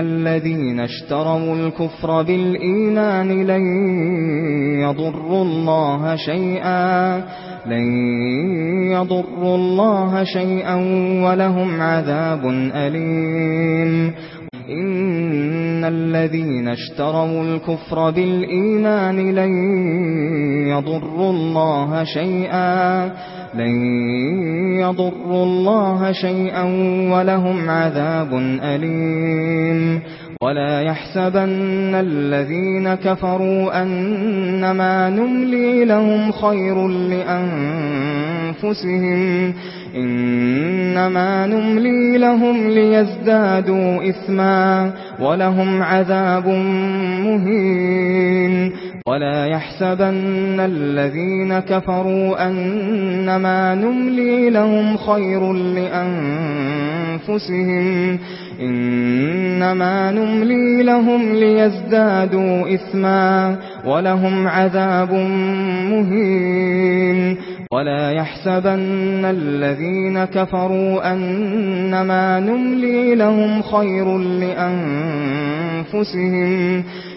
الذين اشتروا الكفر بالإيمان لن يضروا الله شيئا لن يضروا الله شيئا ولهم عذاب أليم. إن الذين اشتروا الكفر بالإيمان لن يضروا الله شيئا لن يضروا الله شيئا ولهم عذاب أليم. ولا يحسبن الذين كفروا أنما نملي لهم خير لأنفسهم. إنما نملي لهم ليزدادوا إثما ولهم عذاب مهين ولا يحسبن الذين كفروا أنما نملي لهم خير لأنفسهم إنما نملي لهم ليزدادوا إثما ولهم عذاب مهين ولا يحسبن الذين كفروا أنما نملي لهم خير لأنفسهم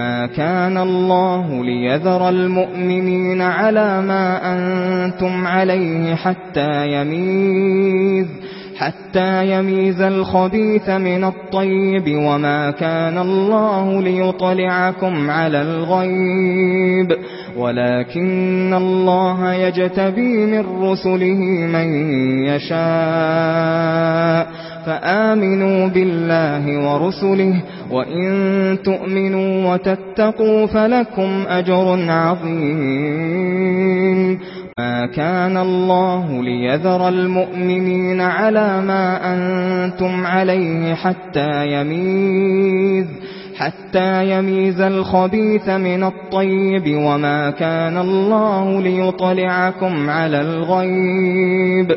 مَا كَانَ اللَّهُ لِيَذَرَ الْمُؤْمِنِينَ عَلَى مَا أَنْتُمْ عَلَيْهِ حَتَّى يَمِيزَ حَتَّى يَمِيزَ الْخَبِيثَ مِنَ الطَّيِّبِ وَمَا كَانَ اللَّهُ لِيُطْلِعَكُمْ عَلَى الْغَيْبِ وَلَكِنَّ اللَّهَ يَجْتَبِي مِن رُّسُلِهِ مَن يَشَاءُ فآمنوا بالله ورسله وإن تؤمنوا وتتقوا فلكم أجر عظيم. ما كان الله ليذر المؤمنين على ما أنتم عليه حتى يميز حتى يميز الخبيث من الطيب وما كان الله ليطلعكم على الغيب.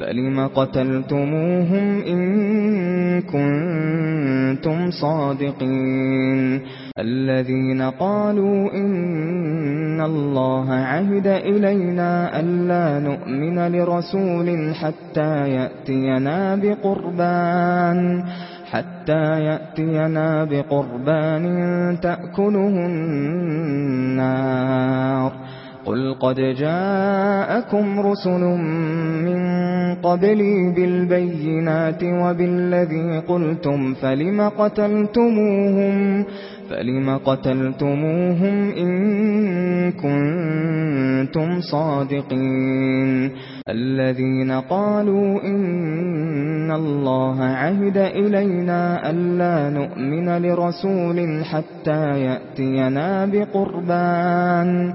فلم قتلتموهم إن كنتم صادقين الذين قالوا إن الله عهد إلينا ألا نؤمن لرسول حتى يأتينا بقربان حتى يأتينا بقربان تأكله النار قل قد جاءكم رسل من قبلي بالبينات وبالذي قلتم فلم قتلتموهم فلم قتلتموهم إن كنتم صادقين الذين قالوا إن الله عهد إلينا ألا نؤمن لرسول حتى يأتينا بقربان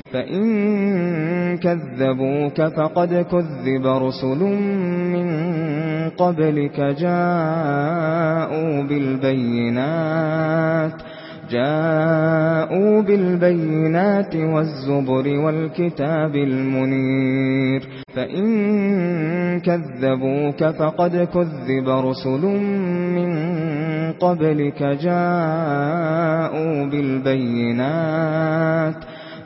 فَإِن كَذَّبُوكَ فَقَدْ كُذِّبَ رُسُلٌ مِّن قَبْلِكَ جَاءُوا بِالْبَيِّنَاتِ جَاءُوا بِالْبَيِّنَاتِ وَالزُّبُرِ وَالْكِتَابِ الْمُنِيرِ فَإِن كَذَّبُوكَ فَقَدْ كُذِّبَ رُسُلٌ مِّن قَبْلِكَ جَاءُوا بِالْبَيِّنَاتِ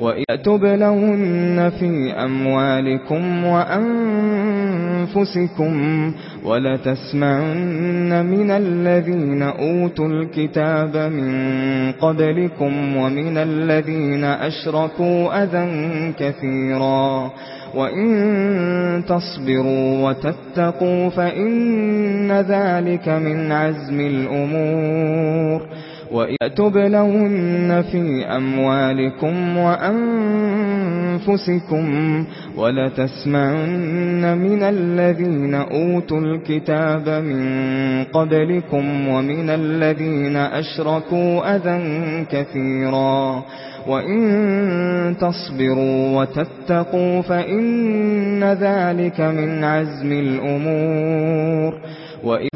وَيَتُبْلَوْنَ فِي أَمْوَالِكُمْ وَأَنفُسِكُمْ وَلَا تَسْمَعُنَّ مِنَ الَّذِينَ أُوتُوا الْكِتَابَ مِن قَبْلِكُمْ وَمِنَ الَّذِينَ أَشْرَكُوا أَذًا كَثِيرًا وَإِن تَصْبِرُوا وَتَتَّقُوا فَإِنَّ ذَلِكَ مِنْ عَزْمِ الْأُمُورِ وَيَتُبْلَوْنَ فِي أَمْوَالِكُمْ وَأَنفُسِكُمْ وَلَا تَسْمَعُنَّ مِنَ الَّذِينَ أُوتُوا الْكِتَابَ مِنْ قَبْلِكُمْ وَمِنَ الَّذِينَ أَشْرَكُوا أَذًا كَثِيرًا وَإِن تَصْبِرُوا وَتَتَّقُوا فَإِنَّ ذَلِكَ مِنْ عَزْمِ الْأُمُورِ وَإِن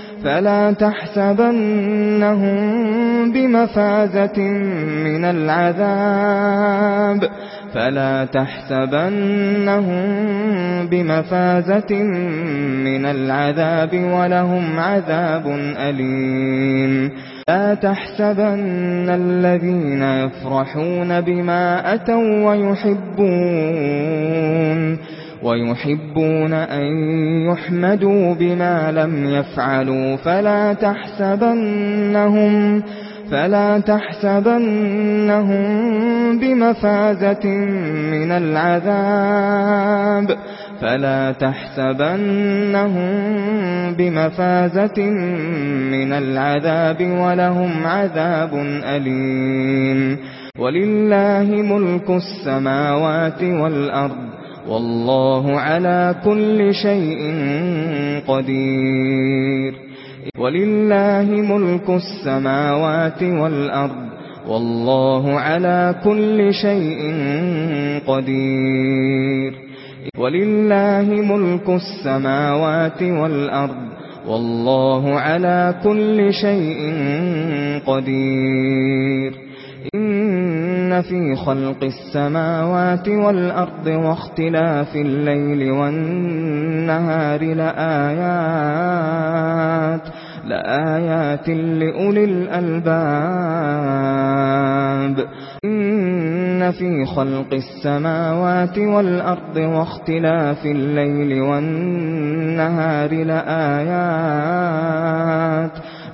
فلا تحسبنهم بمفازة من العذاب. فلا تحسبنهم بمفازة من العذاب ولهم عذاب أليم. لا تحسبن الذين يفرحون بما أتوا ويحبون. ويحبون أن يحمدوا بما لم يفعلوا فلا تحسبنهم فلا تحسبنهم بمفازة من العذاب فلا تحسبنهم بمفازة من العذاب ولهم عذاب أليم ولله ملك السماوات والأرض والله على كل شيء قدير ولله ملك السماوات والأرض. والله على كل شيء قدير ولله ملك السماوات والأرض. والله على كل شيء قدير إن إن في خلق السماوات والأرض واختلاف الليل والنهار لآيات لآيات لأولي الألباب. إن في خلق السماوات والأرض واختلاف الليل والنهار لآيات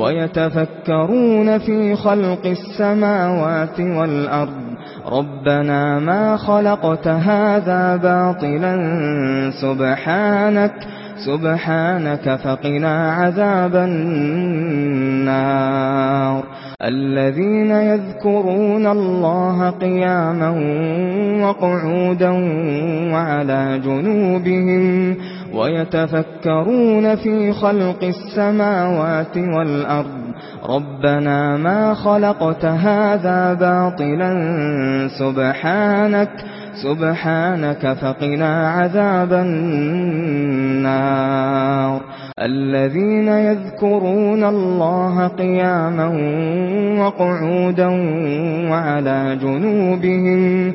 ويتفكرون في خلق السماوات والأرض. ربنا ما خلقت هذا باطلا سبحانك سبحانك فقنا عذاب النار. الذين يذكرون الله قياما وقعودا وعلى جنوبهم ويتفكرون في خلق السماوات والأرض. ربنا ما خلقت هذا باطلا سبحانك سبحانك فقنا عذاب النار. الذين يذكرون الله قياما وقعودا وعلى جنوبهم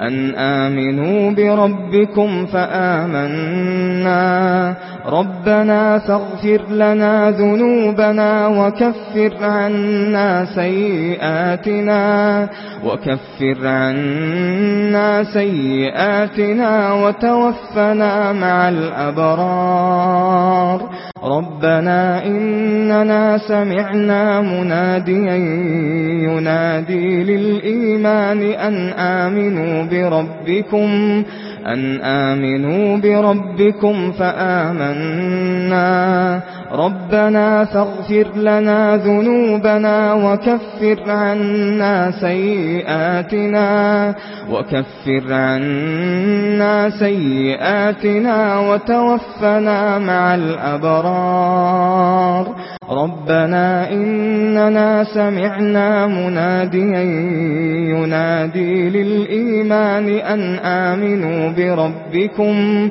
أن آمنوا بربكم فآمنا. ربنا فاغفر لنا ذنوبنا وكفر عنا سيئاتنا. وكفر عنا سيئاتنا وتوفنا مع الأبرار. رَبَّنَا إِنَّنَا سَمِعْنَا مُنَادِيًا يُنَادِي لِلْإِيمَانِ أَنْ آمِنُوا بِرَبِّكُمْ أَنْ آمِنُوا بِرَبِّكُمْ فَآمَنَّا. ربنا فاغفر لنا ذنوبنا وكفر عنا سيئاتنا وكفر عنا سيئاتنا وتوفنا مع الأبرار ربنا إننا سمعنا مناديا ينادي للإيمان أن آمنوا بربكم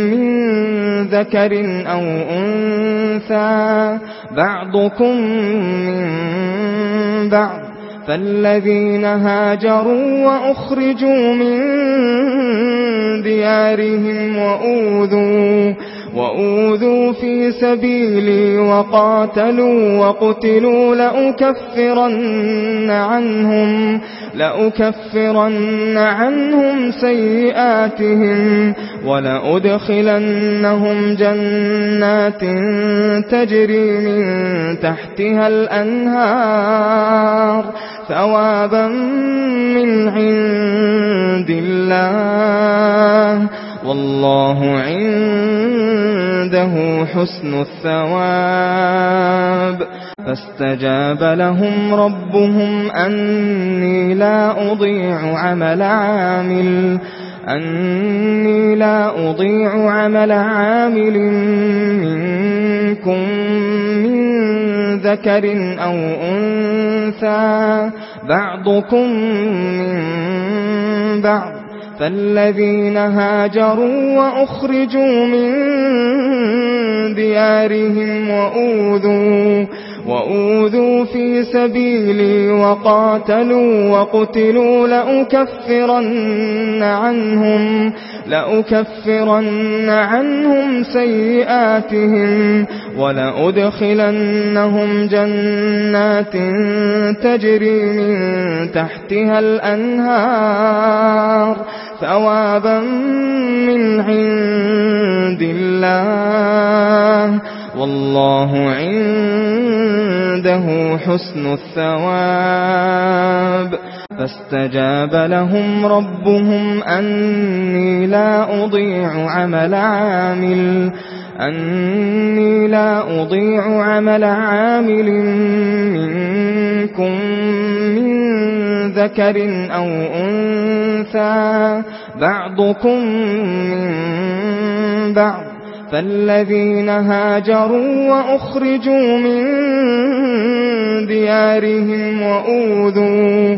ذكر أو أنثى بعضكم من بعض فالذين هاجروا وأخرجوا من ديارهم وأوذوا وأوذوا في سبيلي وقاتلوا وقتلوا لأكفرن عنهم لأكفرن عنهم سيئاتهم ولأدخلنهم جنات تجري من تحتها الأنهار ثوابا من عند الله والله عنده حسن الثواب. فاستجاب لهم ربهم أني لا أضيع عمل عامل أني لا أضيع عمل عامل منكم من ذكر أو أنثى بعضكم من بعض. فالذين هاجروا وأخرجوا من ديارهم وأوذوا وأوذوا في سبيلي وقاتلوا وقتلوا لأكفرن عنهم لأكفرن عنهم سيئاتهم ولأدخلنهم جنات تجري من تحتها الأنهار ثوابا من عند الله والله عنده حسن الثواب. فاستجاب لهم ربهم أني لا أضيع عمل عامل أني لا أضيع عمل عامل منكم من ذكر أو أنثى بعضكم من بعض. فالذين هاجروا وأخرجوا من ديارهم وأوذوا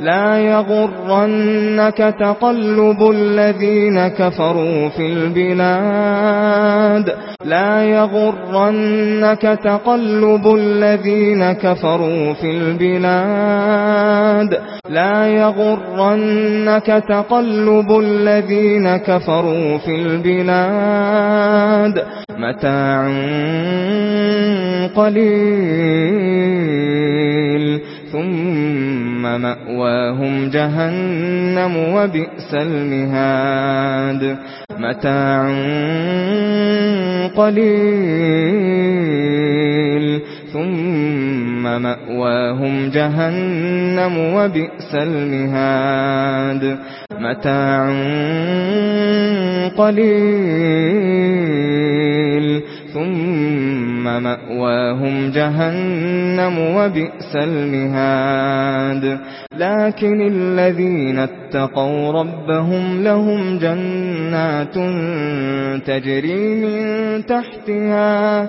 لا يغرنك تقلب الذين كفروا في البلاد. لا يغرنك تقلب الذين كفروا في البلاد. لا يغرنك تقلب الذين كفروا في البلاد. متاع قليل. ثم جهنم مأواهم جهنم وبئس المهاد متاع قليل ثم مأواهم جهنم وبئس المهاد متاع قليل ثُمَّ مَأْوَاهُمْ جَهَنَّمُ وَبِئْسَ الْمِهَادُ. لَكِنَّ الَّذِينَ اتَّقَوْا رَبَّهُمْ لَهُمْ جَنَّاتٌ تَجْرِي مِن تَحْتِهَا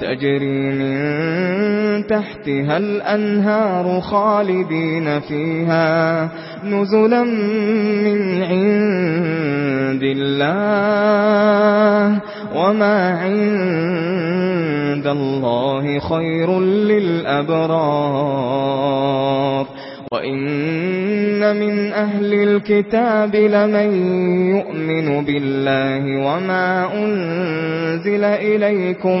تجري من تحتها الأنهار خالدين فيها نزلا من عند الله وما عند الله خير للأبرار وَإِنَّ مِنْ أَهْلِ الْكِتَابِ لَمَن يُؤْمِنُ بِاللَّهِ وَمَا أُنْزِلَ إِلَيْكُمْ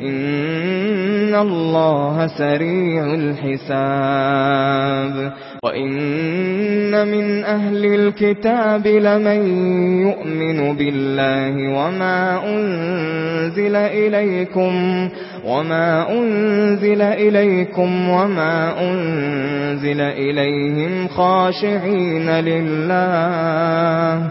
إن الله سريع الحساب وإن من أهل الكتاب لمن يؤمن بالله وما أنزل إليكم وما أنزل إليكم وما أنزل إليهم خاشعين لله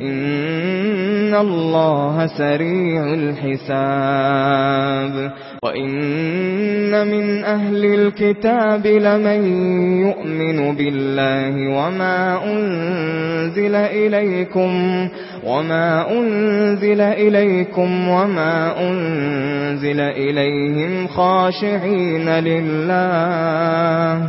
إن الله سريع الحساب وإن من أهل الكتاب لمن يؤمن بالله وما أنزل إليكم وما أنزل إليكم وما أنزل إليهم خاشعين لله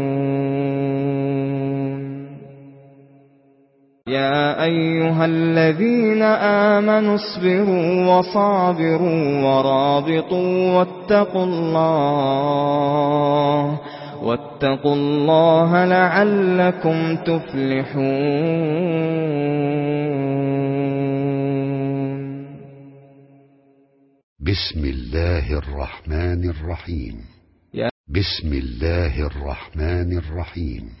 يا أيها الذين آمنوا اصبروا وصابروا ورابطوا واتقوا الله واتقوا الله لعلكم تفلحون. بسم الله الرحمن الرحيم. بسم الله الرحمن الرحيم.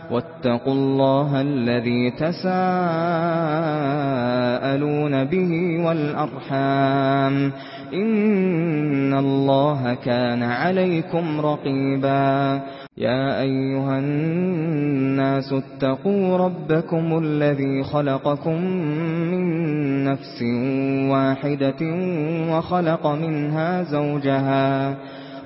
واتقوا الله الذي تساءلون به والأرحام. إن الله كان عليكم رقيبا. يا أيها الناس اتقوا ربكم الذي خلقكم من نفس واحدة وخلق منها زوجها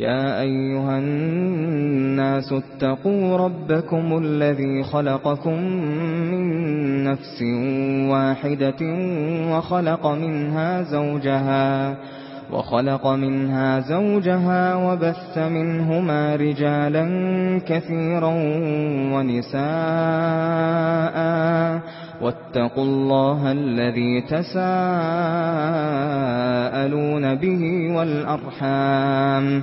يا أيها الناس اتقوا ربكم الذي خلقكم من نفس واحدة وخلق منها زوجها وخلق منها زوجها وبث منهما رجالا كثيرا ونساء واتقوا الله الذي تساءلون به والأرحام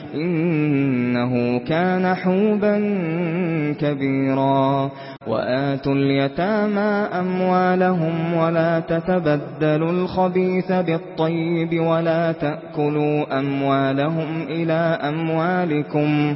إنه كان حوبا كبيرا. وآتوا اليتامى أموالهم ولا تتبدلوا الخبيث بالطيب ولا تأكلوا أموالهم إلى أموالكم. ولا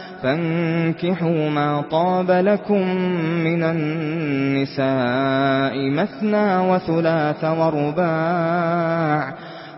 فانكحوا ما طاب لكم من النساء مثنى وثلاث ورباع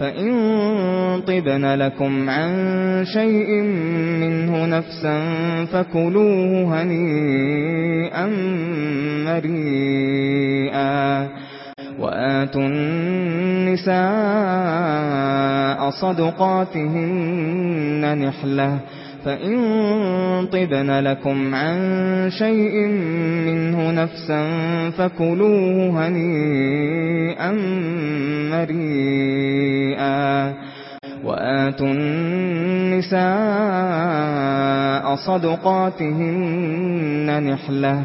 فإن طبن لكم عن شيء منه نفسا فكلوه هنيئا مريئا وآتوا النساء صدقاتهن نحلة فإن طبن لكم عن شيء منه نفسا فكلوه هنيئا مريئا وآتوا النساء صدقاتهن نحلة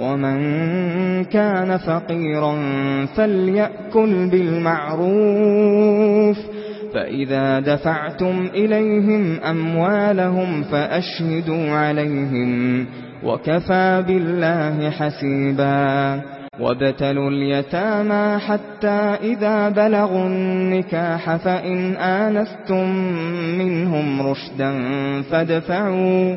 ومن كان فقيرا فليأكل بالمعروف. فإذا دفعتم إليهم أموالهم فأشهدوا عليهم وكفى بالله حسيبا. وابتلوا اليتامى حتى إذا بلغوا النكاح فإن آنستم منهم رشدا فادفعوا.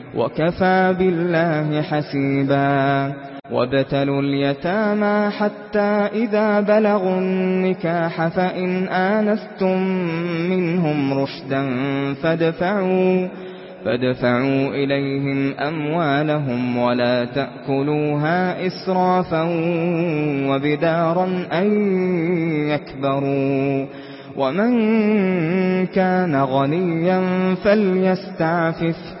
وَكَفَى بِاللَّهِ حَسِيبًا وَابْتَلُوا الْيَتَامَى حَتَّى إِذَا بَلَغُوا النِّكَاحَ فَإِنْ آنَسْتُم مِّنْهُمْ رُشْدًا فَادْفَعُوا فَادْفَعُوا إِلَيْهِمْ أَمْوَالَهُمْ وَلَا تَأْكُلُوهَا إِسْرَافًا وَبِدَارًا أَن يَكْبَرُوا وَمَن كَانَ غَنِيًّا فَلْيَسْتَعْفِفْ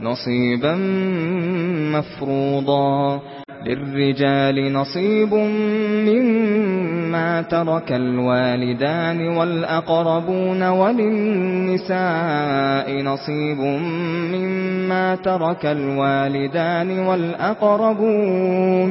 نصيبا مفروضا للرجال نصيب مما ترك الوالدان والأقربون وللنساء نصيب مما ترك الوالدان والأقربون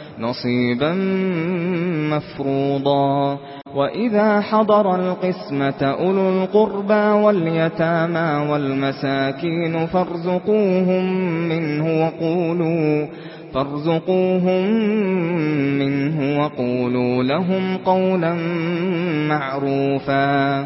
نصيبا مفروضا. وإذا حضر القسمة أولو القربى واليتامى والمساكين فارزقوهم منه وقولوا فارزقوهم منه وقولوا لهم قولا معروفا.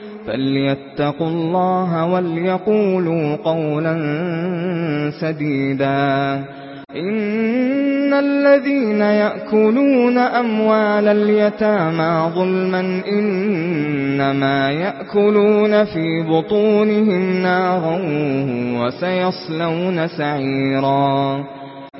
فَلْيَتَّقُوا اللَّهَ وَلْيَقُولُوا قَوْلًا سَدِيدًا إِنَّ الَّذِينَ يَأْكُلُونَ أَمْوَالَ الْيَتَامَى ظُلْمًا إِنَّمَا يَأْكُلُونَ فِي بُطُونِهِمْ نَارًا وَسَيَصْلَوْنَ سَعِيرًا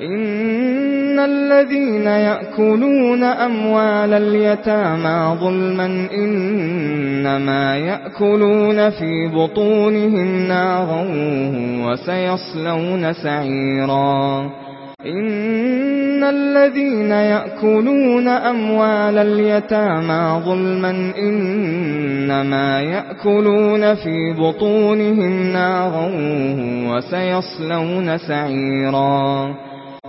إن الذين يأكلون أموال اليتامى ظلما إنما يأكلون في بطونهم نارا وسيصلون سعيرا. إن الذين يأكلون أموال اليتامى ظلما إنما يأكلون في بطونهم نارا وسيصلون سعيرا.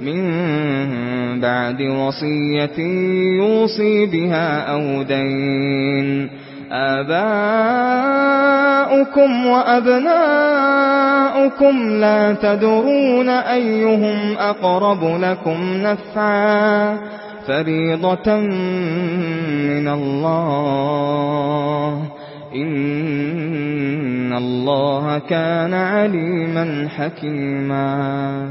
مِن بَعْدِ وَصِيَّةٍ يُوصِي بِهَا أَوْ دَيْنٍ آباؤكم وأبناؤكم لا تدرون أيهم أقرب لكم نفعا فريضة من الله إن الله كان عليما حكيما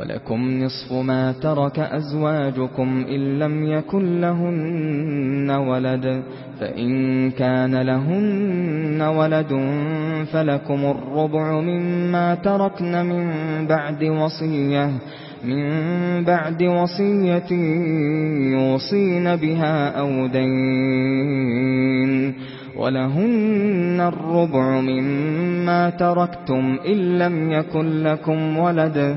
ولكم نصف ما ترك أزواجكم إن لم يكن لهن ولد فإن كان لهن ولد فلكم الربع مما تركن من بعد وصية من بعد وصية يوصين بها أو دين ولهن الربع مما تركتم إن لم يكن لكم ولد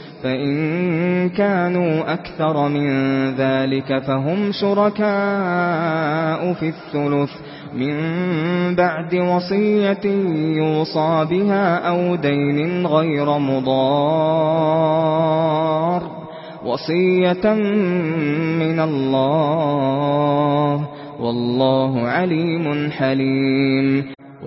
فَإِن كَانُوا أَكْثَرَ مِنْ ذَلِكَ فَهُمْ شُرَكَاءُ فِي الثُّلُثِ مِنْ بَعْدِ وَصِيَّةٍ يُوصَى بِهَا أَوْ دَيْنٍ غَيْرَ مُضَارٍ وَصِيَّةً مِنْ اللَّهِ وَاللَّهُ عَلِيمٌ حَلِيمٌ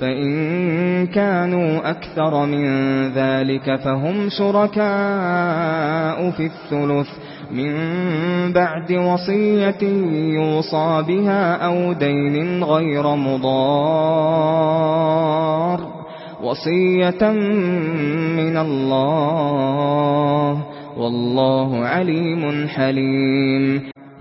فَإِن كَانُوا أَكْثَرَ مِنْ ذَلِكَ فَهُمْ شُرَكَاءُ فِي الثُّلُثِ مِنْ بَعْدِ وَصِيَّةٍ يُوصَى بِهَا أَوْ دَيْنٍ غَيْرَ مُضَارٍ وَصِيَّةً مِنْ اللَّهِ وَاللَّهُ عَلِيمٌ حَلِيمٌ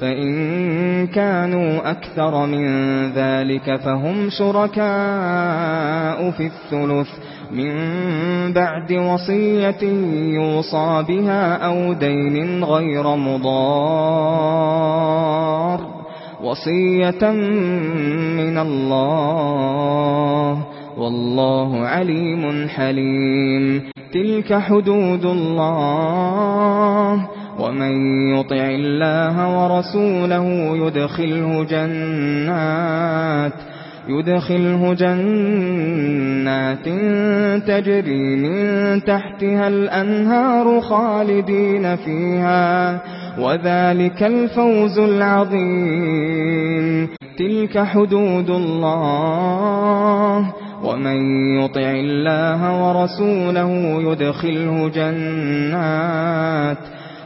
فَإِن كَانُوا أَكْثَرَ مِنْ ذَلِكَ فَهُمْ شُرَكَاءُ فِي الثُّلُثِ مِنْ بَعْدِ وَصِيَّةٍ يُوصَى بِهَا أَوْ دَيْنٍ غَيْرَ مُضَارٍّ وَصِيَّةً مِنْ اللَّهِ والله عليم حليم تلك حدود الله ومن يطع الله ورسوله يدخله جنات يدخله جنات تجري من تحتها الأنهار خالدين فيها وذلك الفوز العظيم تلك حدود الله ومن يطع الله ورسوله يدخله جنات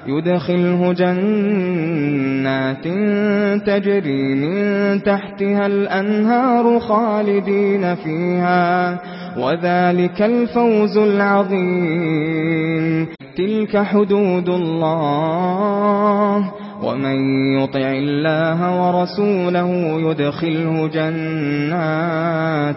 يدخله جنات تجري من تحتها الأنهار خالدين فيها وذلك الفوز العظيم. تلك حدود الله ومن يطع الله ورسوله يدخله جنات.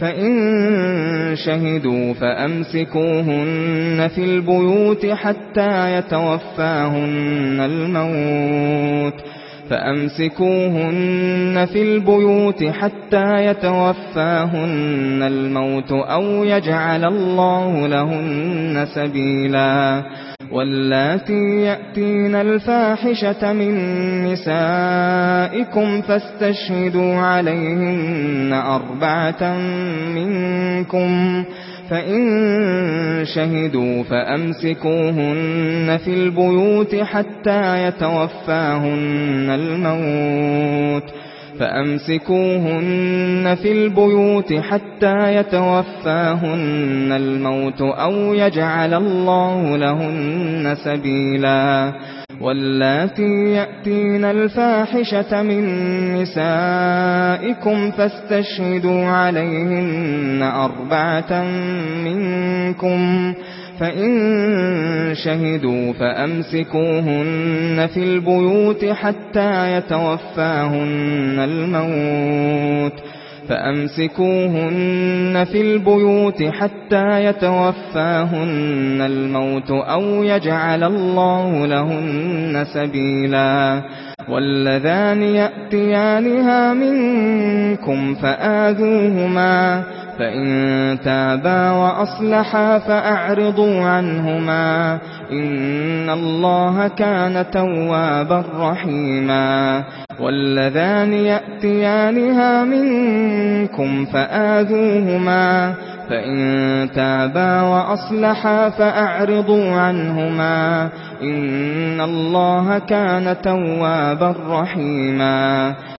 فَإِن شَهِدُوا فَأَمْسِكُوهُنَّ فِي الْبُيُوتِ حَتَّى يَتَوَفَّاهُنَّ الْمَوْتُ فَأَمْسِكُوهُنَّ فِي الْبُيُوتِ حَتَّى يَتَوَفَّاهُنَّ الْمَوْتُ أَوْ يَجْعَلَ اللَّهُ لَهُنَّ سَبِيلًا واللاتي يأتين الفاحشة من نسائكم فاستشهدوا عليهن أربعة منكم فَإِن شَهِدُوا فَأَمْسِكُوهُنَّ فِي الْبُيُوتِ حَتَّى يَتَوَفَّاهُنَّ الْمَوْتُ فأمسكوهن في البيوت حتى يتوفاهن الموت أو يجعل الله لهن سبيلا واللاتي يأتين الفاحشة من نسائكم فاستشهدوا عليهن أربعة منكم فَإِن شَهِدُوا فَأَمْسِكُوهُنَّ فِي الْبُيُوتِ حَتَّى يَتَوَفَّاهُنَّ الْمَوْتُ فَأَمْسِكُوهُنَّ فِي الْبُيُوتِ حَتَّى يَتَوَفَّاهُنَّ الْمَوْتُ أَوْ يَجْعَلَ اللَّهُ لَهُنَّ سَبِيلًا وَاللَّذَانِ يَأْتِيَانِهَا مِنكُمْ فَآذُوهُمَا فَإِن تَابَا وَأَصْلَحَا فَأَعْرِضُوا عَنْهُمَا إِنَّ اللَّهَ كَانَ تَوَّابًا رَّحِيمًا وَاللَّذَانِ يَأْتِيَانِهَا مِنكُمْ فَآذُوهُمَا فَإِن تَابَا وَأَصْلَحَا فَأَعْرِضُوا عَنْهُمَا إِنَّ اللَّهَ كَانَ تَوَّابًا رَّحِيمًا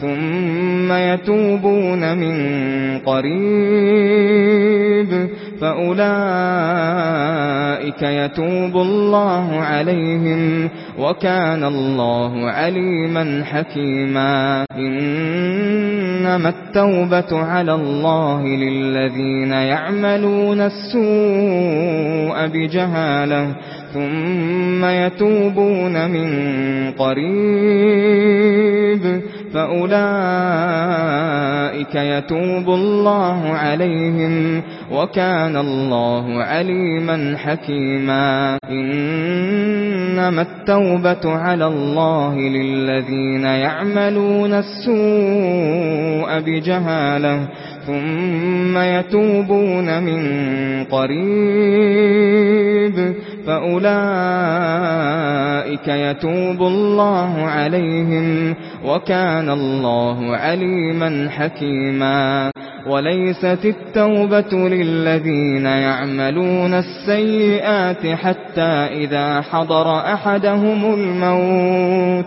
ثُمَّ يَتُوبُونَ مِنْ قَرِيبٍ فَأُولَئِكَ يَتُوبُ اللَّهُ عَلَيْهِمْ وَكَانَ اللَّهُ عَلِيمًا حَكِيمًا إِنَّمَا التَّوْبَةُ عَلَى اللَّهِ لِلَّذِينَ يَعْمَلُونَ السُّوءَ بِجَهَالَةٍ ثُمَّ يَتُوبُونَ مِنْ قَرِيبٍ فَأُولَئِكَ يَتُوبُ اللَّهُ عَلَيْهِمْ وَكَانَ اللَّهُ عَلِيمًا حَكِيمًا إِنَّمَا التَّوْبَةُ عَلَى اللَّهِ لِلَّذِينَ يَعْمَلُونَ السُّوءَ بِجَهَالَةٍ ثُمَّ يَتُوبُونَ مِنْ قَرِيبٍ فَأُولَئِكَ يَتُوبُ اللَّهُ عَلَيْهِمْ وَكَانَ اللَّهُ عَلِيمًا حَكِيمًا وَلَيْسَتِ التَّوْبَةُ لِلَّذِينَ يَعْمَلُونَ السَّيِّئَاتِ حَتَّى إِذَا حَضَرَ أَحَدَهُمُ الْمَوْتُ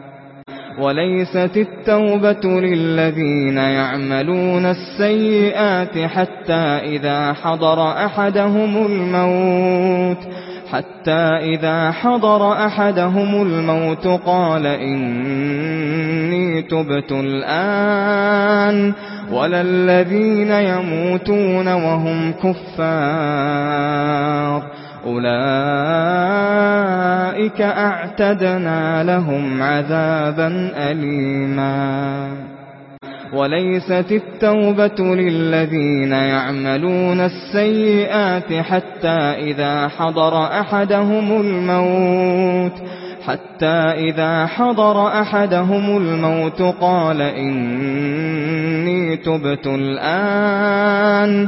وليست التوبة للذين يعملون السيئات حتى إذا حضر أحدهم الموت حتى إذا حضر أحدهم الموت قال إني تبت الآن ولا الذين يموتون وهم كفار أولئك أعتدنا لهم عذابا أليما وليست التوبة للذين يعملون السيئات حتى إذا حضر أحدهم الموت حتى إذا حضر أحدهم الموت قال إني تبت الآن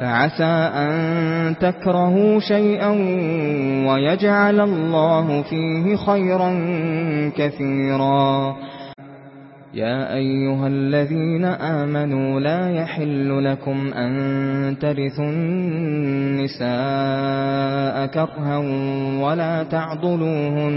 فعسى أن تكرهوا شيئا ويجعل الله فيه خيرا كثيرا. يا أيها الذين آمنوا لا يحل لكم أن ترثوا النساء كرها ولا تعضلوهن.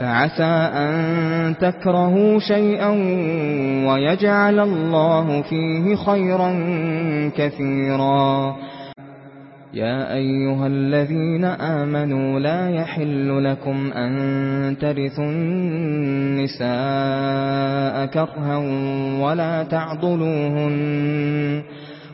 فعسى أن تكرهوا شيئا ويجعل الله فيه خيرا كثيرا. يا أيها الذين آمنوا لا يحل لكم أن ترثوا النساء كرها ولا تعضلوهن.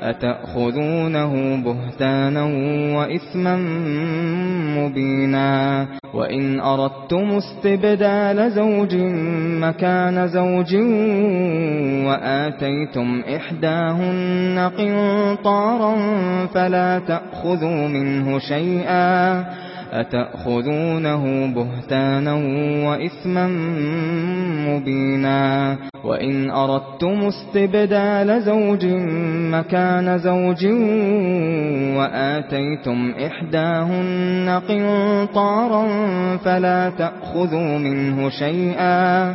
أتأخذونه بهتانا وإثما مبينا وإن أردتم استبدال زوج مكان زوج وآتيتم إحداهن قنطارا فلا تأخذوا منه شيئا أتأخذونه بهتانا وإثما مبينا وإن أردتم استبدال زوج مكان زوج وآتيتم إحداهن قنطارا فلا تأخذوا منه شيئا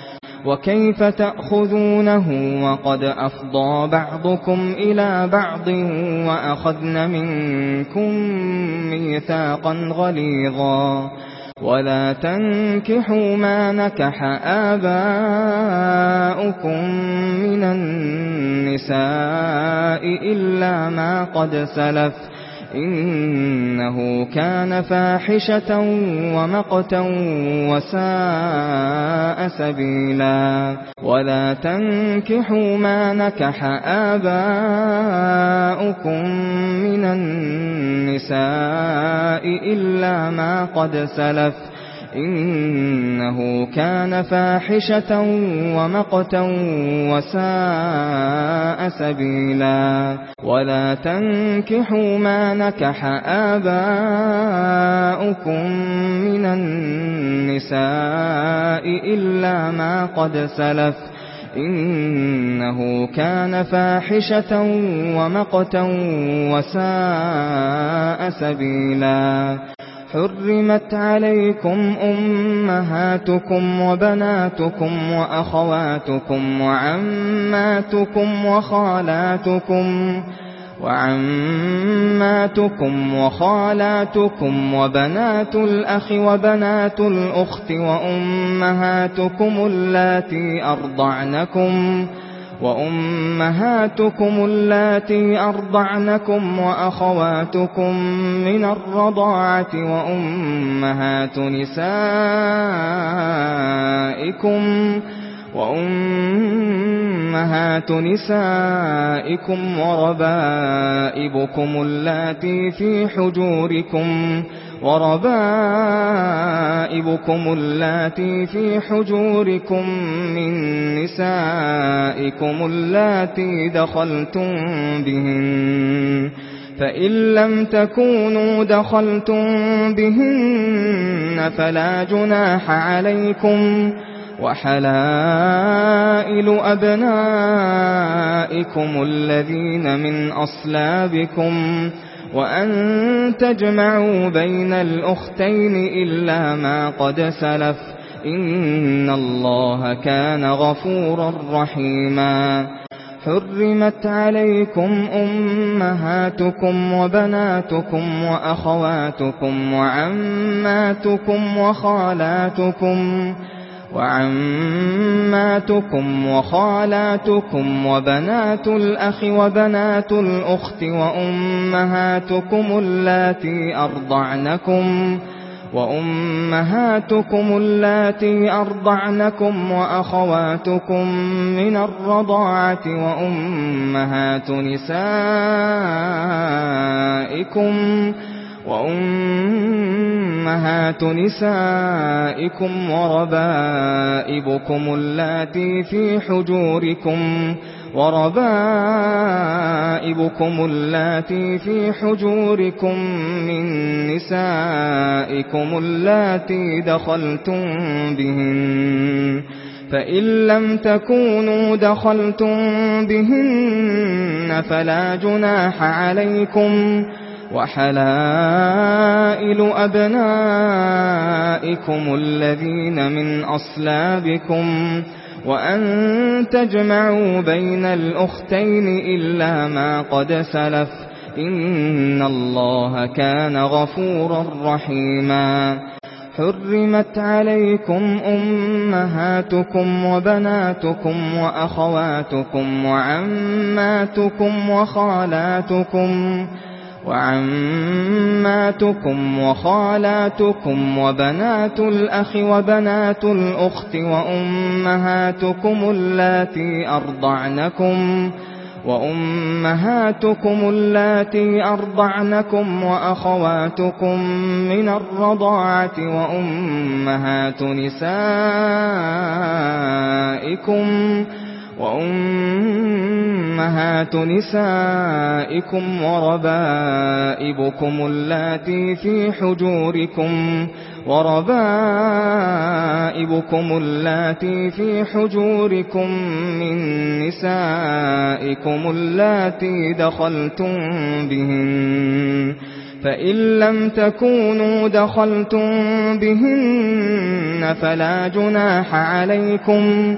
وَكَيْفَ تَأْخُذُونَهُ وَقَدْ أَفْضَى بَعْضُكُمْ إِلَى بَعْضٍ وَأَخَذْنَ مِنكُم مِّيثَاقًا غَلِيظًا ولا تنكحوا ما نكح آباؤكم من النساء إلا ما قد سلف إنه كان فاحشة ومقتا وساء سبيلا. ولا تنكحوا ما نكح آباؤكم من النساء إلا ما قد سلفت إنه كان فاحشة ومقتا وساء سبيلا. ولا تنكحوا ما نكح آباؤكم من النساء إلا ما قد سلف. إنه كان فاحشة ومقتا وساء سبيلا. حرمت عليكم أمهاتكم وبناتكم وأخواتكم وعماتكم وخالاتكم وعماتكم وخالاتكم وبنات الأخ وبنات الأخت وأمهاتكم اللَّاتِي أرضعنكم وعماتكم وأمهاتكم اللاتي أرضعنكم وأخواتكم من الرضاعة وأمهات نسائكم وأمهات نسائكم وربائبكم اللاتي في حجوركم وربائبكم اللاتي في حجوركم من نسائكم اللاتي دخلتم بهن فإن لم تكونوا دخلتم بهن فلا جناح عليكم وحلائل أبنائكم الذين من أصلابكم وحلائل وأن تجمعوا بين الأختين إلا ما قد سلف إن الله كان غفورا رحيما حرمت عليكم أمهاتكم وبناتكم وأخواتكم وعماتكم وخالاتكم وعماتكم وعماتكم وخالاتكم وبنات الأخ وبنات الأخت وأمهاتكم اللاتي أرضعنكم وأمهاتكم التي أرضعنكم وأخواتكم من الرضاعة وأمهات نسائكم وأمهاتكم وأمهات نسائكم وربائبكم اللاتي في حجوركم وربائبكم اللاتي في حجوركم من نسائكم اللاتي دخلتم بهن فَإِن لَّمْ تَكُونُوا دَخَلْتُم بِهِنَّ فَلَا جُنَاحَ عَلَيْكُمْ وحلائل أبنائكم الذين من أصلابكم وأن تجمعوا بين الأختين إلا ما قد سلف إن الله كان غفورا رحيما حرمت عليكم أمهاتكم وبناتكم وأخواتكم وعماتكم وخالاتكم وعماتكم وعماتكم وخالاتكم وبنات الأخ وبنات الأخت وأمهاتكم اللاتي أرضعنكم وأمهاتكم التي أرضعنكم وأخواتكم من الرضاعة وأمهات نسائكم وأمهاتكم وأمهات نسائكم وربائبكم اللاتي في حجوركم وربائبكم اللاتي في حجوركم من نسائكم اللاتي دخلتم بهن فَإِن لَّمْ تَكُونُوا دَخَلْتُم بِهِنَّ فَلَا جُنَاحَ عَلَيْكُمْ